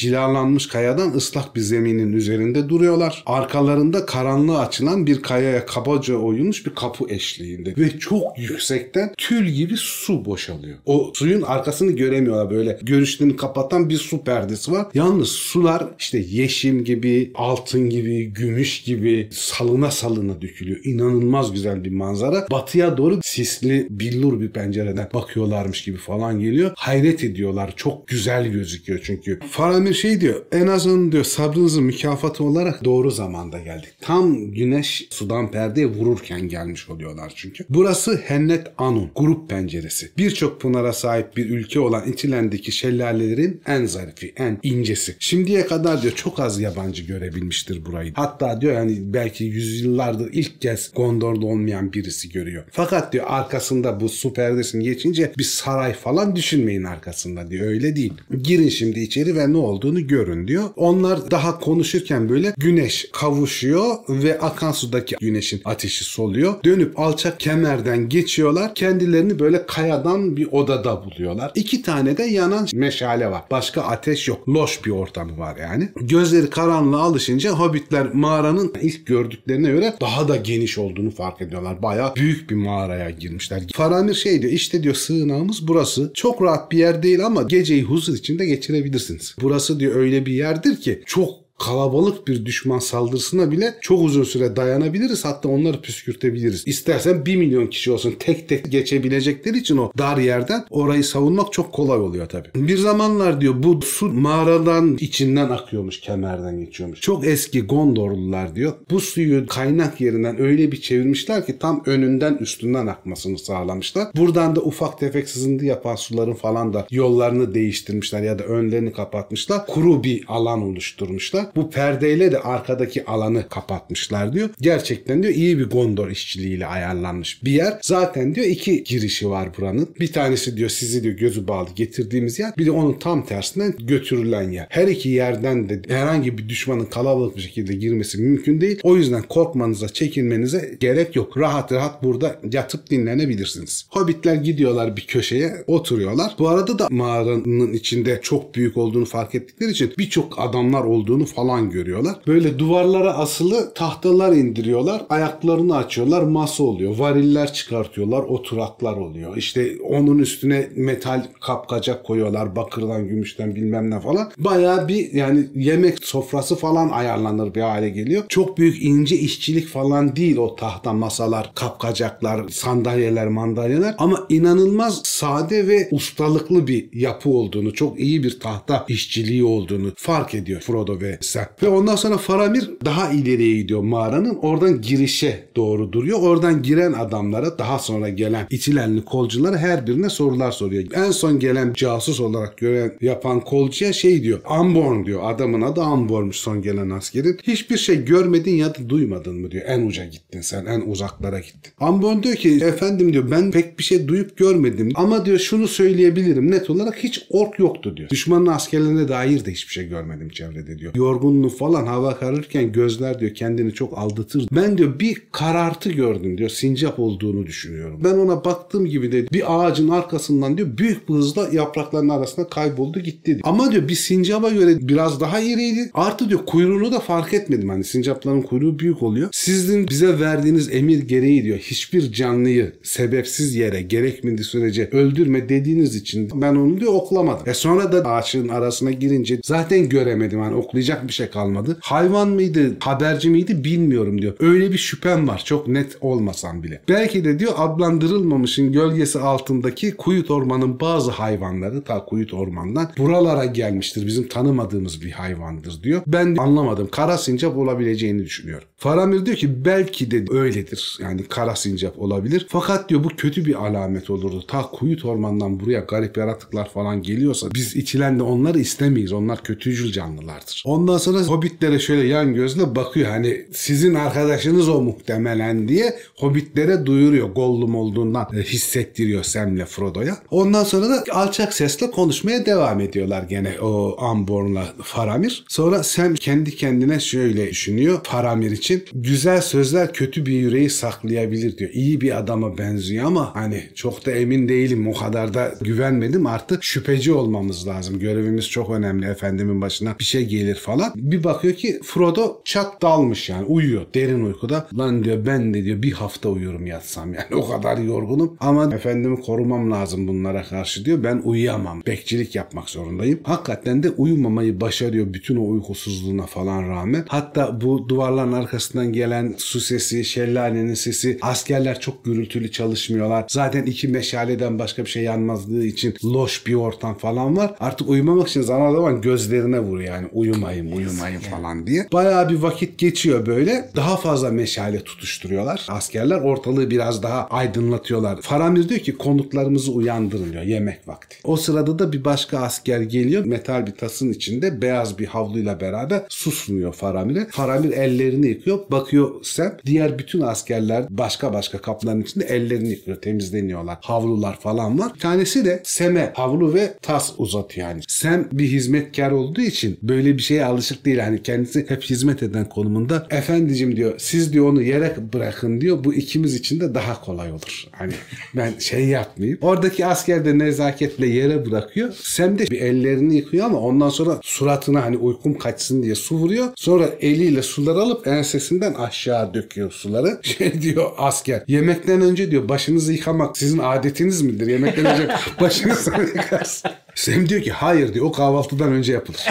yıpranmış kayadan ıslak bir zeminin üzerinde duruyorlar. Arkalarında karanlığa açılan bir kayaya kabaca oyulmuş bir kapı eşliğinde ve çok yüksekten tül gibi su boşalıyor. O suyun arkasını göremiyorlar böyle. Görüşlerini kapatan bir su perdesi var. Yalnız sular işte yeşim gibi, altın gibi, gümüş gibi salına salına dökülüyor. İnanılmaz güzel bir manzara. Batıya doğru sisli billur bir pencereden bakıyorlarmış gibi falan geliyor. Hayret ediyorlar. Çok güzel gözüküyor çünkü. Faramir şey diyor en azından diyor sabrınızın mükafatı olarak doğru zamanda geldik. Tam güneş sudan perdeye vururken gelmiş oluyorlar çünkü. Burası Hennet Anun grup penceresi. Birçok pınara sahip bir ülke olan İtilen'deki şelalelerin en zarifi, en incesi. Şimdiye kadar diyor çok az yabancı görebilmiştir burayı. Hatta diyor yani belki yüzyıllardır ilk kez Gondor'da olmayan birisi görüyor. Fakat diyor arkasında bu su perdesini geçince bir saray falan düşünmeyin arkasında diyor. Öyle değil. Girin şimdi içeri ve ne olduğunu görün diyor. Onlar daha konuşurken böyle güneş kavuşuyor ve akan sudaki güneşin ateşi soluyor. Dönüp alçak kemerden geçiyorlar. Kendilerini böyle kayadan bir odada buluyorlar. İki tane de yanan meşale var. Başka ateş yok. Loş bir ortamı var yani. Gözleri karanlığa alışınca hobbitler mağaranın ilk gördüklerine göre daha da geniş olduğunu fark ediyorlar. Bayağı büyük bir mağaraya girmişler. Faramir şey diyor işte diyor sığınağımız burası. Çok rahat bir yer değil ama geceyi huzur içinde geçirebilirsiniz. Burası diyor öyle bir yerdir ki çok kalabalık bir düşman saldırısına bile çok uzun süre dayanabiliriz. Hatta onları püskürtebiliriz. İstersen 1 milyon kişi olsun tek tek geçebilecekleri için o dar yerden orayı savunmak çok kolay oluyor tabii. Bir zamanlar diyor bu su mağaradan içinden akıyormuş, kemerden geçiyormuş. Çok eski Gondorlular diyor. Bu suyu kaynak yerinden öyle bir çevirmişler ki tam önünden üstünden akmasını sağlamışlar. Buradan da ufak tefek sızıntı yapan suların falan da yollarını değiştirmişler ya da önlerini kapatmışlar. Kuru bir alan oluşturmuşlar. Bu perdeyle de arkadaki alanı kapatmışlar diyor. Gerçekten diyor iyi bir Gondor işçiliğiyle ayarlanmış bir yer. Zaten diyor iki girişi var buranın. Bir tanesi diyor sizi diyor gözü bağlı getirdiğimiz yer. Bir de onun tam tersinden götürülen yer. Her iki yerden de herhangi bir düşmanın kalabalık bir şekilde girmesi mümkün değil. O yüzden korkmanıza, çekinmenize gerek yok. Rahat rahat burada yatıp dinlenebilirsiniz. Hobbitler gidiyorlar bir köşeye oturuyorlar. Bu arada da mağaranın içinde çok büyük olduğunu fark ettikleri için birçok adamlar olduğunu falan görüyorlar. Böyle duvarlara asılı tahtalar indiriyorlar. Ayaklarını açıyorlar. Masa oluyor. Variller çıkartıyorlar. Oturaklar oluyor. İşte onun üstüne metal kapkacak koyuyorlar. Bakırdan, gümüşten bilmem ne falan. Bayağı bir yani yemek sofrası falan ayarlanır bir hale geliyor. Çok büyük ince işçilik falan değil o tahta masalar, kapkacaklar, sandalyeler, mandalyeler ama inanılmaz sade ve ustalıklı bir yapı olduğunu, çok iyi bir tahta işçiliği olduğunu fark ediyor Frodo ve Sam. Ve ondan sonra Faramir daha ileriye gidiyor mağaranın. Oradan girişe doğru duruyor. Oradan giren adamlara daha sonra gelen itilenli kolculara her birine sorular soruyor. En son gelen casus olarak gören yapan kolcuya şey diyor. Amborn diyor. Adamın adı Amborn'muş son gelen askerin. Hiçbir şey görmedin ya da duymadın mı diyor. En uca gittin sen. En uzaklara gittin. Amborn diyor ki efendim diyor ben pek bir şey duyup görmedim. Ama diyor şunu söyleyebilirim. Net olarak hiç ork yoktu diyor. Düşmanın askerlerine dair de hiçbir şey görmedim çevrede diyor. Yorgunluğu falan hava kararırken gözler diyor kendini çok aldatır. Ben diyor bir karartı gördüm diyor. Sincap olduğunu düşünüyorum. Ben ona baktığım gibi de bir ağacın arkasından diyor büyük bir hızla yaprakların arasında kayboldu gitti diyor. Ama diyor bir sincaba göre biraz daha iriydi. Artı diyor kuyruğunu da fark etmedim. Hani sincapların kuyruğu büyük oluyor. Sizin bize verdiğiniz emir gereği diyor hiçbir canlıyı sebepsiz yere gerekmediği sürece öldürme dediğiniz için ben onu diyor oklamadım. E sonra da ağaçın arasına girince zaten göremedim. Hani oklayacak bir şey kalmadı. Hayvan mıydı, haberci miydi bilmiyorum diyor. Öyle bir şüphem var çok net olmasam bile. Belki de diyor adlandırılmamışın gölgesi altındaki Kuyut Orman'ın bazı hayvanları ta Kuyut Orman'dan buralara gelmiştir. Bizim tanımadığımız bir hayvandır diyor. Ben anlamadım. Kara sincap olabileceğini düşünüyorum. Faramir diyor ki belki de öyledir. Yani kara sincap olabilir. Fakat diyor bu kötü bir alamet olurdu. Ta Kuyut Orman'dan buraya garip yaratıklar falan geliyorsa biz içilen de onları istemeyiz. Onlar kötücül canlılardır. Ondan Ondan sonra hobbitlere şöyle yan gözle bakıyor. Hani sizin arkadaşınız o muhtemelen diye hobbitlere duyuruyor. Gollum olduğundan e, hissettiriyor Sam'le Frodo'ya. Ondan sonra da alçak sesle konuşmaya devam ediyorlar gene o Amborn'la Faramir. Sonra Sam kendi kendine şöyle düşünüyor Faramir için. Güzel sözler kötü bir yüreği saklayabilir diyor. İyi bir adama benziyor ama hani çok da emin değilim. O kadar da güvenmedim. Artık şüpheci olmamız lazım. Görevimiz çok önemli. Efendimin başına bir şey gelir falan. Bir bakıyor ki Frodo çat dalmış yani. Uyuyor. Derin uykuda. Lan diyor ben de diyor bir hafta uyurum yatsam yani. <laughs> O kadar yorgunum. Ama efendimi korumam lazım bunlara karşı diyor. Ben uyuyamam. Bekçilik yapmak zorundayım. Hakikaten de uyumamayı başarıyor bütün o uykusuzluğuna falan rağmen. Hatta bu duvarların arkasından gelen su sesi, şelalenin sesi, askerler çok gürültülü çalışmıyorlar. Zaten iki meşaleden başka bir şey yanmazlığı için loş bir ortam falan var. Artık uyumamak için zaman zaman gözlerine vuruyor yani uyumayın uyumayın falan diye. Bayağı bir vakit geçiyor böyle. Daha fazla meşale tutuşturuyorlar. Askerler ortalığı biraz daha aydınlatıyorlar. Faramir diyor ki konuklarımızı uyandırın diyor yemek vakti. O sırada da bir başka asker geliyor. Metal bir tasın içinde beyaz bir havluyla beraber su sunuyor Faramir'e. Faramir ellerini yıkıyor. Bakıyor Sam. Diğer bütün askerler başka başka kapların içinde ellerini yıkıyor. Temizleniyorlar. Havlular falan var. Bir tanesi de Sam'e havlu ve tas uzatıyor yani. Sam bir hizmetkar olduğu için böyle bir şeye alışık değil. Hani kendisi hep hizmet eden konumunda. Efendicim diyor siz diyor onu yere bırakın diyor. Bu ikimiz için de daha kolay olur. Hani ben şey yapmayayım. Oradaki asker de nezaketle yere bırakıyor. Sam de bir ellerini yıkıyor ama ondan sonra suratına hani uykum kaçsın diye su vuruyor. Sonra eliyle suları alıp ensesinden aşağı döküyor suları. <laughs> Şey diyor asker yemekten önce diyor başınızı yıkamak sizin adetiniz midir? Yemekten önce başınızı yıkarsın. Sam diyor ki hayır diyor o kahvaltıdan önce yapılır. <laughs>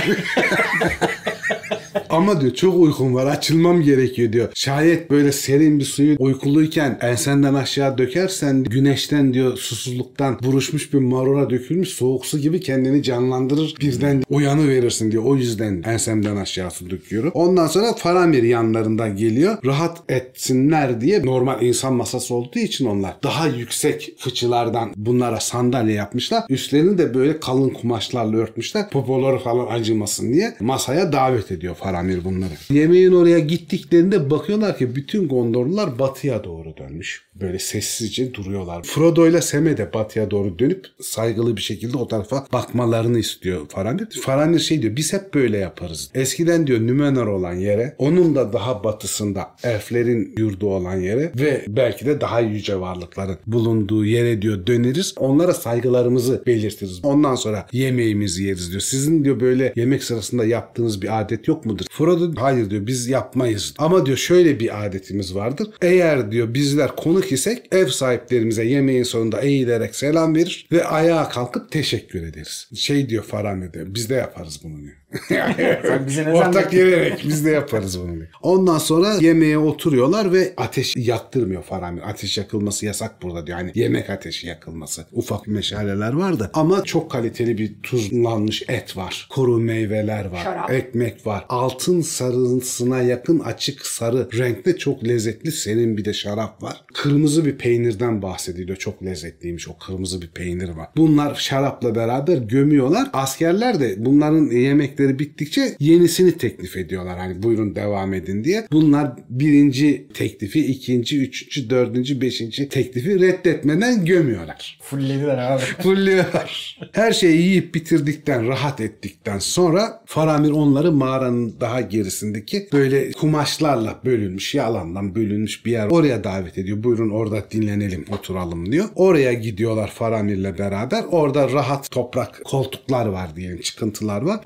Ama diyor çok uykum var açılmam gerekiyor diyor. Şayet böyle serin bir suyu uykuluyken ensenden aşağı dökersen güneşten diyor susuzluktan buruşmuş bir marora dökülmüş soğuk su gibi kendini canlandırır birden uyanı verirsin diyor. O yüzden ensemden aşağı su döküyorum. Ondan sonra Faramir yanlarından geliyor. Rahat etsinler diye normal insan masası olduğu için onlar daha yüksek fıçılardan bunlara sandalye yapmışlar. Üstlerini de böyle kalın kumaşlarla örtmüşler. Popoları falan acımasın diye masaya davet ediyor Faramir bunları. Yemeğin oraya gittiklerinde bakıyorlar ki bütün Gondorlular batıya doğru dönmüş. Böyle sessizce duruyorlar. Frodo ile Sam'e de batıya doğru dönüp saygılı bir şekilde o tarafa bakmalarını istiyor Faramir. Faramir şey diyor biz hep böyle yaparız. Eskiden diyor Nümenor olan yere onun da daha batısında elflerin yurdu olan yere ve belki de daha yüce varlıkların bulunduğu yere diyor döneriz. Onlara saygılarımızı belirtiriz. Ondan sonra yemeğimizi yeriz diyor. Sizin diyor böyle yemek sırasında yaptığınız bir adet yok mudur? Frodo hayır diyor biz yapmayız. Ama diyor şöyle bir adetimiz vardır. Eğer diyor bizler konuk isek ev sahiplerimize yemeğin sonunda eğilerek selam verir ve ayağa kalkıp teşekkür ederiz. Şey diyor Faramir diyor biz de yaparız bunu diyor. Sen bize ne Ortak gelerek biz de yaparız bunu. Ondan sonra yemeğe oturuyorlar ve ateş yaktırmıyor Faramir. Ateş yakılması yasak burada diyor. Hani yemek ateşi yakılması. Ufak meşaleler vardı. Ama çok kaliteli bir tuzlanmış et var. Kuru meyveler var. Şarap. Ekmek var. Altın sarısına yakın açık sarı renkte çok lezzetli serin bir de şarap var. Kırmızı bir peynirden bahsediliyor. Çok lezzetliymiş o kırmızı bir peynir var. Bunlar şarapla beraber gömüyorlar. Askerler de bunların yemekleri bittikçe yenisini teklif ediyorlar. Hani buyurun devam edin diye. Bunlar birinci teklifi, ikinci, üçüncü, dördüncü, beşinci teklifi reddetmeden gömüyorlar. Fulllediler abi. <laughs> Fulluyorlar. Her şeyi yiyip bitirdikten, rahat ettikten sonra Faramir onları mağaranın daha gerisindeki böyle kumaşlarla bölünmüş, yalandan bölünmüş bir yer oraya davet ediyor. Buyurun orada dinlenelim, oturalım diyor. Oraya gidiyorlar Faramir'le beraber. Orada rahat toprak koltuklar var diyelim, çıkıntılar var.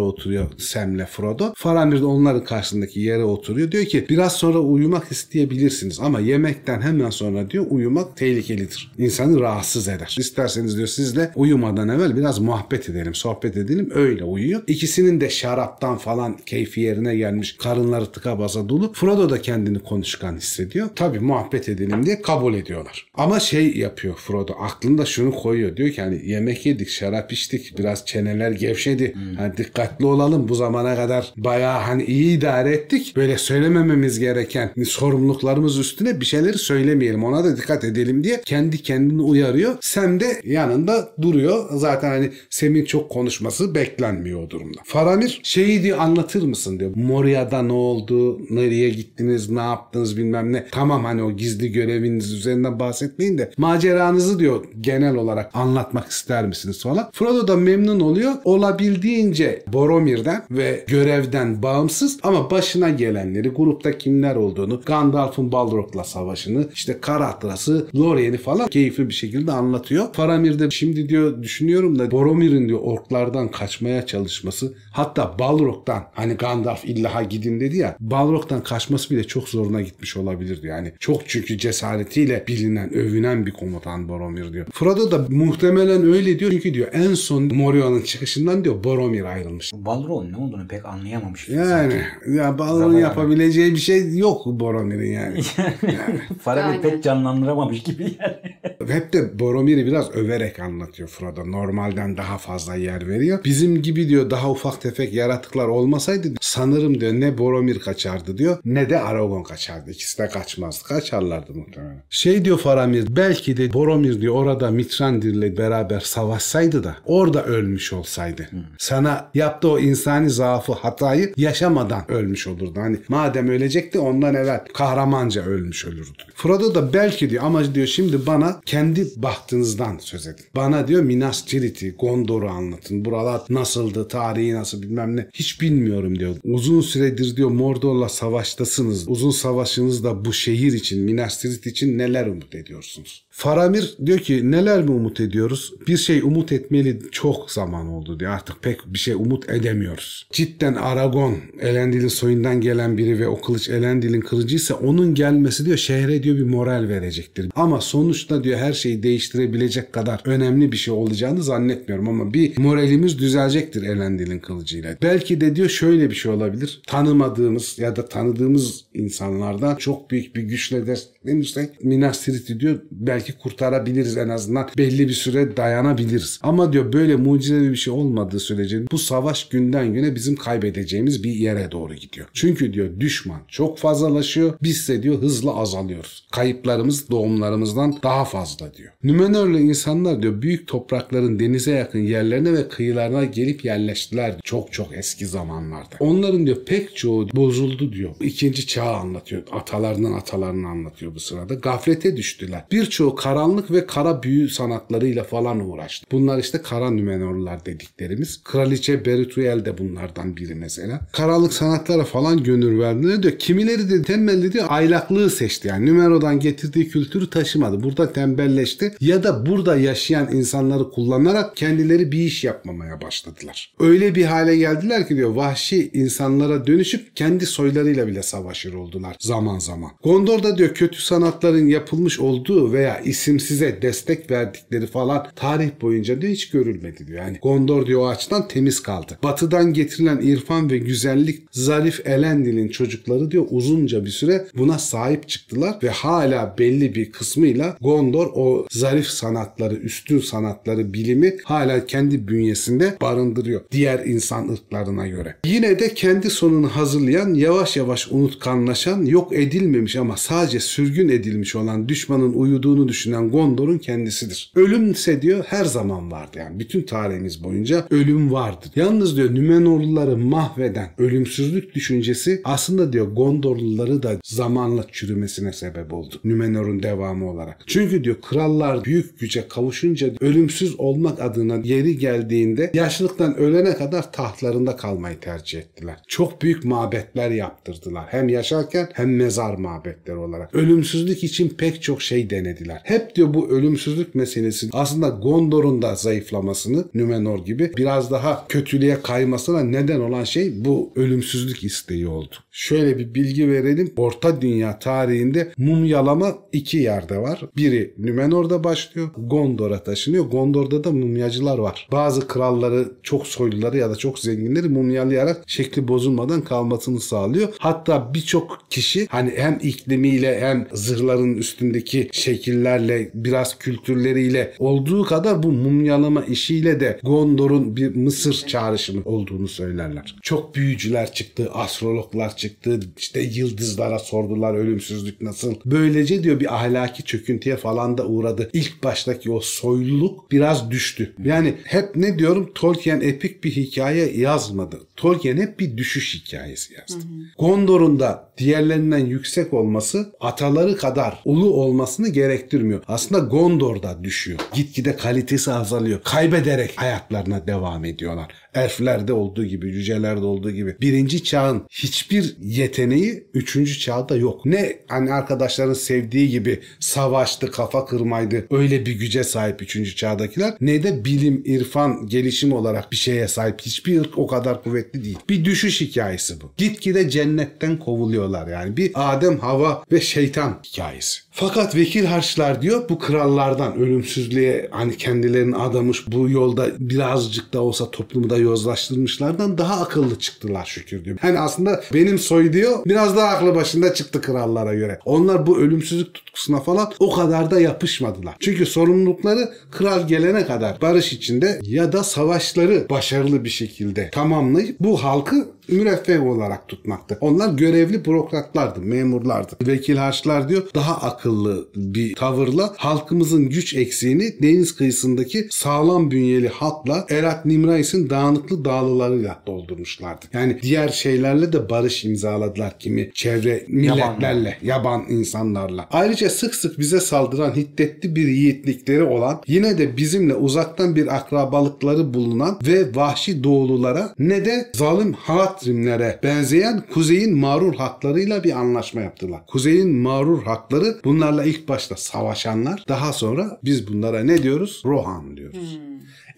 Oralara oturuyor Sam'le Frodo. Faramir de onların karşısındaki yere oturuyor. Diyor ki biraz sonra uyumak isteyebilirsiniz ama yemekten hemen sonra diyor uyumak tehlikelidir. İnsanı rahatsız eder. İsterseniz diyor sizle uyumadan evvel biraz muhabbet edelim, sohbet edelim. Öyle uyuyor. İkisinin de şaraptan falan keyfi yerine gelmiş. Karınları tıka basa dolu. Frodo da kendini konuşkan hissediyor. Tabii muhabbet edelim diye kabul ediyorlar. Ama şey yapıyor Frodo. Aklında şunu koyuyor. Diyor ki hani yemek yedik, şarap içtik. Biraz çeneler gevşedi. Hani dikkatli olalım. Bu zamana kadar bayağı hani iyi idare ettik. Böyle söylemememiz gereken sorumluluklarımız üstüne bir şeyleri söylemeyelim. Ona da dikkat edelim diye kendi kendini uyarıyor. Sam de yanında duruyor. Zaten hani Sem'in çok konuşması beklenmiyor o durumda. Faramir şeyi diye anlatır mısın diyor. Moria'da ne oldu? Nereye gittiniz? Ne yaptınız bilmem ne. Tamam hani o gizli göreviniz üzerinden bahsetmeyin de maceranızı diyor genel olarak anlatmak ister misiniz falan. Frodo da memnun oluyor. Olabildiğince Boromir'den ve görevden bağımsız ama başına gelenleri, grupta kimler olduğunu, Gandalf'ın Balrog'la savaşını, işte Karatras'ı, Lorien'i falan keyifli bir şekilde anlatıyor. Faramir de şimdi diyor düşünüyorum da Boromir'in diyor orklardan kaçmaya çalışması hatta Balrog'dan hani Gandalf illaha gidin dedi ya Balrog'dan kaçması bile çok zoruna gitmiş olabilir diyor. Yani çok çünkü cesaretiyle bilinen, övünen bir komutan Boromir diyor. Frodo da muhtemelen öyle diyor. Çünkü diyor en son Moria'nın çıkışından diyor Boromir ayrılmış. Balrog'un ne olduğunu pek anlayamamış. Yani ya Balrog'un Zaman- yapabileceği bir şey yok Boromir'in yani. <laughs> Faramir Aynen. pek canlandıramamış gibi yani. <laughs> Hep de Boromir'i biraz överek anlatıyor Frodo. Normalden daha fazla yer veriyor. Bizim gibi diyor daha ufak tefek yaratıklar olmasaydı sanırım diyor ne Boromir kaçardı diyor ne de Aragorn kaçardı. İkisi de kaçmazdı. Kaçarlardı muhtemelen. Şey diyor Faramir belki de Boromir diyor orada Mitrandir'le beraber savaşsaydı da orada ölmüş olsaydı. Sana yaptığı o insani zaafı hatayı yaşamadan ölmüş olurdu. Hani madem ölecekti ondan evvel kahramanca ölmüş olurdu. Frodo da belki diyor ama diyor şimdi bana kendi bahtınızdan söz edin. Bana diyor Minas Tirith'i, Gondor'u anlatın. Buralar nasıldı, tarihi nasıl bilmem ne. Hiç bilmiyorum diyor. Uzun süredir diyor Mordor'la savaştasınız. Uzun savaşınızda bu şehir için, Minas Tirith için neler umut ediyorsunuz? Faramir diyor ki neler mi umut ediyoruz? Bir şey umut etmeli çok zaman oldu diyor. Artık pek bir şey umut edemiyoruz. Cidden Aragon, Elendil'in soyundan gelen biri ve o kılıç Elendil'in kılıcıysa onun gelmesi diyor şehre diyor bir moral verecektir. Ama sonuçta diyor her şeyi değiştirebilecek kadar önemli bir şey olacağını zannetmiyorum ama bir moralimiz düzelecektir Elendil'in kılıcıyla. Belki de diyor şöyle bir şey olabilir. Tanımadığımız ya da tanıdığımız insanlardan çok büyük bir güçle desteklenirse Minas Tirith'i diyor belki kurtarabiliriz en azından belli bir süre dayanabiliriz. Ama diyor böyle mucizevi bir şey olmadığı sürece bu savaş günden güne bizim kaybedeceğimiz bir yere doğru gidiyor. Çünkü diyor düşman çok fazlalaşıyor. Biz de diyor hızla azalıyoruz. Kayıplarımız doğumlarımızdan daha fazla diyor. Nümenorlu insanlar diyor büyük toprakların denize yakın yerlerine ve kıyılarına gelip yerleştiler çok çok eski zamanlarda. Onların diyor pek çoğu bozuldu diyor. İkinci çağı anlatıyor. Atalarının atalarını anlatıyor bu sırada. Gaflete düştüler. Birçoğu karanlık ve kara büyü sanatlarıyla falan uğraştı. Bunlar işte kara Nümenorlar dediklerimiz. Kraliçe Berituel de bunlardan biri mesela. Karanlık sanatlara falan gönül verdi. Ne diyor? Kimileri de temelli diyor aylaklığı seçti. Yani Nümenor'dan getirdiği kültürü taşımadı. Burada tembelleşti. Ya da burada yaşayan insanları kullanarak kendileri bir iş yapmamaya başladılar. Öyle bir hale geldiler ki diyor vahşi insanlara dönüşüp kendi soylarıyla bile savaşır oldular zaman zaman. Gondor'da diyor kötü sanatların yapılmış olduğu veya isimsize destek verdikleri falan tarih boyunca diyor hiç görülmedi diyor. Yani Gondor diyor o açıdan temiz kaldı. Batıdan getirilen irfan ve güzellik zarif Elendil'in çocukları diyor uzunca bir süre buna sahip çıktılar ve hala belli bir kısmıyla Gondor o zarif sanatları, üstün sanatları, bilimi hala kendi bünyesinde barındırıyor. Diğer insan ırklarına göre. Yine de kendi sonunu hazırlayan, yavaş yavaş unutkanlaşan, yok edilmemiş ama sadece sürgün edilmiş olan düşmanın uyuduğunu düşünen Gondor'un kendisidir. Ölümse diyor her zaman vardı yani. Bütün tarihimiz boyunca ölüm vardır. Yalnız diyor Nümenorluları mahveden ölümsüzlük düşüncesi aslında diyor Gondorluları da zamanla çürümesine sebep oldu. Nümenor'un devamı olarak. Çünkü diyor krallar büyük güce kavuşunca ölümsüz olmak adına yeri geldiğinde yaşlılıktan ölene kadar tahtlarında kalmayı tercih ettiler. Çok büyük mabetler yaptırdılar. Hem yaşarken hem mezar mabetleri olarak. Ölümsüzlük için pek çok şey denediler. Hep diyor bu ölümsüzlük meselesi aslında Gondor'un da zayıflamasını Nümenor gibi biraz daha kötülüğe kaymasına neden olan şey bu ölümsüzlük isteği oldu. Şöyle bir bilgi verelim. Orta Dünya tarihinde mumyalama iki yerde var. Biri Nümenor'da başlıyor. Gondor'a taşınıyor. Gondor'da da mumyacılar var. Bazı kralları, çok soyluları ya da çok zenginleri mumyalayarak şekli bozulmadan kalmasını sağlıyor. Hatta birçok kişi hani hem iklimiyle hem zırhların üstündeki şekillerle biraz kültürleriyle olduğu kadar bu mumyalama işiyle de Gondor'un bir Mısır çağrışımı olduğunu söylerler. Çok büyücüler çıktı, astrologlar çıktı, işte yıldızlara sordular ölümsüzlük nasıl. Böylece diyor bir ahlaki çöküntüye falan da uğradı. İlk baştaki o soyluluk biraz düştü. Yani hep ne diyorum Tolkien epik bir hikaye yazmadı. Tolkien hep bir düşüş hikayesi yazdı. Gondor'un da diğerlerinden yüksek olması ataları kadar ulu olmasını gerektirmiyor. Aslında Gondor'da düşüyor. Gitgide kalitesi azalıyor. Kaybederek hayatlarına devam ediyorlar. Elflerde olduğu gibi, cücelerde olduğu gibi. Birinci çağın hiçbir yeteneği üçüncü çağda yok. Ne hani arkadaşların sevdiği gibi savaştı, kafa kırmaydı. Öyle bir güce sahip üçüncü çağdakiler. Ne de bilim, irfan, gelişim olarak bir şeye sahip. Hiçbir ırk o kadar kuvvetli değil. Bir düşüş hikayesi bu. Gitgide cennetten kovuluyorlar yani. Bir Adem, Hava ve şeytan hikayesi. Fakat vekil harçlar diyor bu krallardan ölümsüzlüğe hani kendilerini adamış bu yolda birazcık da olsa toplumu da yozlaştırmışlardan daha akıllı çıktılar şükür diyor. Hani aslında benim soy diyor biraz daha aklı başında çıktı krallara göre. Onlar bu ölümsüzlük tutkusuna falan o kadar da yapışmadılar. Çünkü sorumlulukları kral gelene kadar barış içinde ya da savaşları başarılı bir şekilde tamamlayıp bu halkı müreffeh olarak tutmaktı. Onlar görevli bürokratlardı, memurlardı. Vekil harçlar diyor daha akıllı bir tavırla halkımızın güç eksiğini deniz kıyısındaki sağlam bünyeli halkla Erat Nimrais'in dağınıklı dağlılarıyla doldurmuşlardı. Yani diğer şeylerle de barış imzaladılar kimi çevre milletlerle, yaban insanlarla. Ayrıca sık sık bize saldıran hiddetli bir yiğitlikleri olan yine de bizimle uzaktan bir akrabalıkları bulunan ve vahşi doğululara ne de zalim Hatrimlere benzeyen kuzeyin mağrur haklarıyla bir anlaşma yaptılar. Kuzeyin mağrur hakları bunlarla ilk başta savaşanlar daha sonra biz bunlara ne diyoruz? Rohan diyoruz.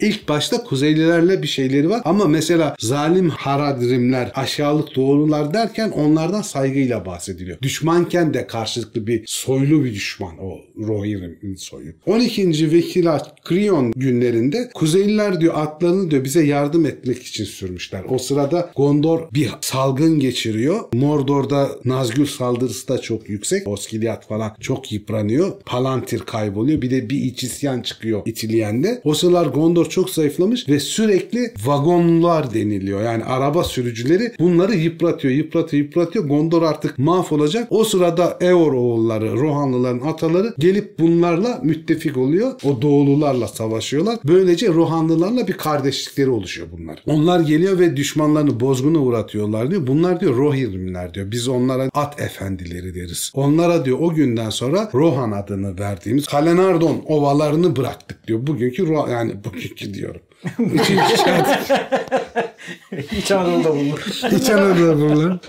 İlk başta Kuzeylilerle bir şeyleri var ama mesela zalim Haradrimler, aşağılık doğulular derken onlardan saygıyla bahsediliyor. Düşmanken de karşılıklı bir soylu bir düşman o Rohirrim'in soyu. 12. Vekila Kriyon günlerinde Kuzeyliler diyor atlarını diyor bize yardım etmek için sürmüşler. O sırada Gondor bir salgın geçiriyor. Mordor'da Nazgûl saldırısı da çok yüksek. Osgiliath falan çok yıpranıyor. Palantir kayboluyor. Bir de bir iç isyan çıkıyor İtilyen'de. O sıralar Gondor çok zayıflamış ve sürekli vagonlar deniliyor. Yani araba sürücüleri bunları yıpratıyor, yıpratıyor, yıpratıyor. Gondor artık mahvolacak. O sırada Eor oğulları, Rohanlıların ataları gelip bunlarla müttefik oluyor. O doğulularla savaşıyorlar. Böylece Rohanlılarla bir kardeşlikleri oluşuyor bunlar. Onlar geliyor ve düşmanlarını bozguna uğratıyorlar diyor. Bunlar diyor Rohirrimler diyor. Biz onlara at efendileri deriz. Onlara diyor o günden sonra Rohan adını verdiğimiz Kalenardon ovalarını bıraktık diyor. Bugünkü yani bugünkü diyorum. <laughs> Üçüncü çağda <laughs> İç Anadolu'da bulunur. İç Anadolu'da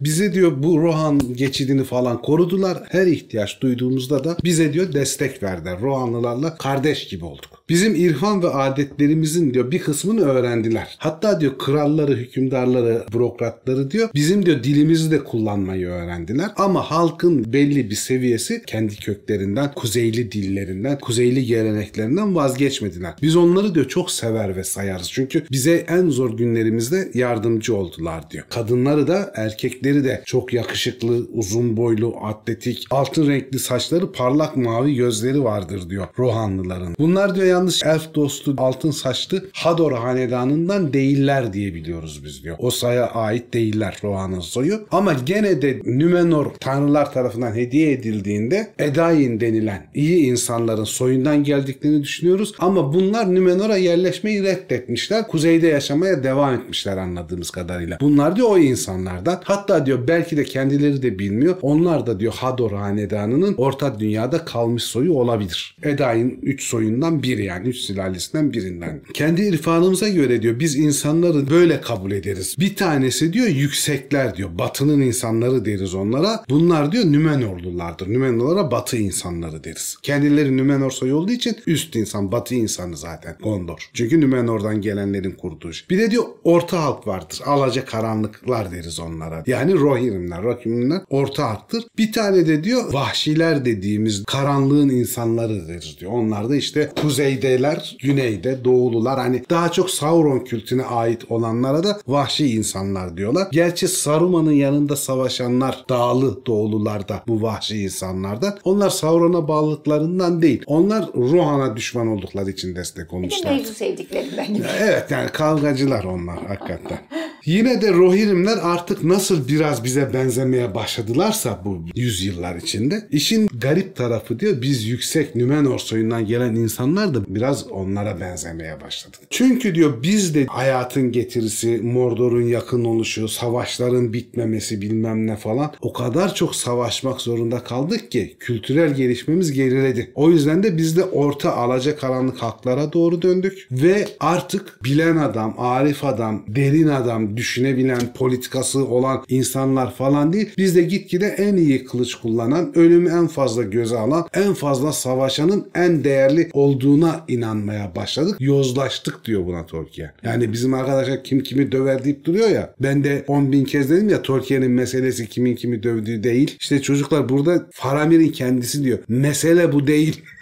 Bize diyor bu Rohan geçidini falan korudular. Her ihtiyaç duyduğumuzda da bize diyor destek verdiler. Rohanlılarla kardeş gibi olduk. Bizim irfan ve adetlerimizin diyor bir kısmını öğrendiler. Hatta diyor kralları, hükümdarları, bürokratları diyor bizim diyor dilimizi de kullanmayı öğrendiler. Ama halkın belli bir seviyesi kendi köklerinden, kuzeyli dillerinden, kuzeyli geleneklerinden vazgeçmediler. Biz onları diyor çok sever ve sayarız. Çünkü bize en zor günlerimizde yardımcı oldular diyor. Kadınları da erkekleri de çok yakışıklı, uzun boylu, atletik, altın renkli saçları, parlak mavi gözleri vardır diyor Rohanlıların. Bunlar diyor yalnız elf dostu, altın saçlı Hador hanedanından değiller diye biliyoruz biz diyor. O saya ait değiller Rohan'ın soyu. Ama gene de Nümenor tanrılar tarafından hediye edildiğinde Edain denilen iyi insanların soyundan geldiklerini düşünüyoruz. Ama bunlar Nümenor'a yerleşmeyi reddetmişler. Kuzeyde yaşamaya devam etmişler anladığımız kadarıyla. Bunlar diyor o insanlardan. Hatta diyor belki de kendileri de bilmiyor. Onlar da diyor Hador hanedanının orta dünyada kalmış soyu olabilir. Edain 3 soyundan biri yani 3 sülalesinden birinden. Kendi irfanımıza göre diyor biz insanları böyle kabul ederiz. Bir tanesi diyor yüksekler diyor. Batının insanları deriz onlara. Bunlar diyor Nümenorlulardır. Nümenorlara batı insanları deriz. Kendileri Nümenor soyu olduğu için üst insan, batı insanı zaten Gondor. Çünkü Nümenor'dan gelenlerin kurduğu. Bir de diyor orta halk vardır. Alaca karanlıklar deriz onlara. Yani Rohirrimler, Rohirrimler orta halktır. Bir tane de diyor vahşiler dediğimiz karanlığın insanları deriz diyor. Onlar da işte kuzey kuzeydeler, güneyde, doğulular. Hani daha çok Sauron kültüne ait olanlara da vahşi insanlar diyorlar. Gerçi Saruman'ın yanında savaşanlar dağlı doğulular da bu vahşi insanlardan. Onlar Sauron'a bağlılıklarından değil. Onlar Rohan'a düşman oldukları için destek Bir de olmuşlar. mevzu sevdiklerinden gibi. Evet yani kavgacılar onlar hakikaten. <laughs> Yine de Rohirrimler artık nasıl biraz bize benzemeye başladılarsa bu yüzyıllar içinde işin garip tarafı diyor biz yüksek Nümenor soyundan gelen insanlar da biraz onlara benzemeye başladık. Çünkü diyor biz de hayatın getirisi, Mordor'un yakın oluşu, savaşların bitmemesi bilmem ne falan o kadar çok savaşmak zorunda kaldık ki kültürel gelişmemiz geriledi. O yüzden de biz de orta alaca karanlık halklara doğru döndük ve artık bilen adam, arif adam, derin adam, düşünebilen, politikası olan insanlar falan değil. Biz de gitgide en iyi kılıç kullanan, ölümü en fazla göze alan, en fazla savaşanın en değerli olduğuna inanmaya başladık. Yozlaştık diyor buna Tolkien. Yani bizim arkadaşlar kim kimi döver deyip duruyor ya. Ben de 10 bin kez dedim ya Tolkien'in meselesi kimin kimi dövdüğü değil. İşte çocuklar burada Faramir'in kendisi diyor. Mesele bu değil. <laughs>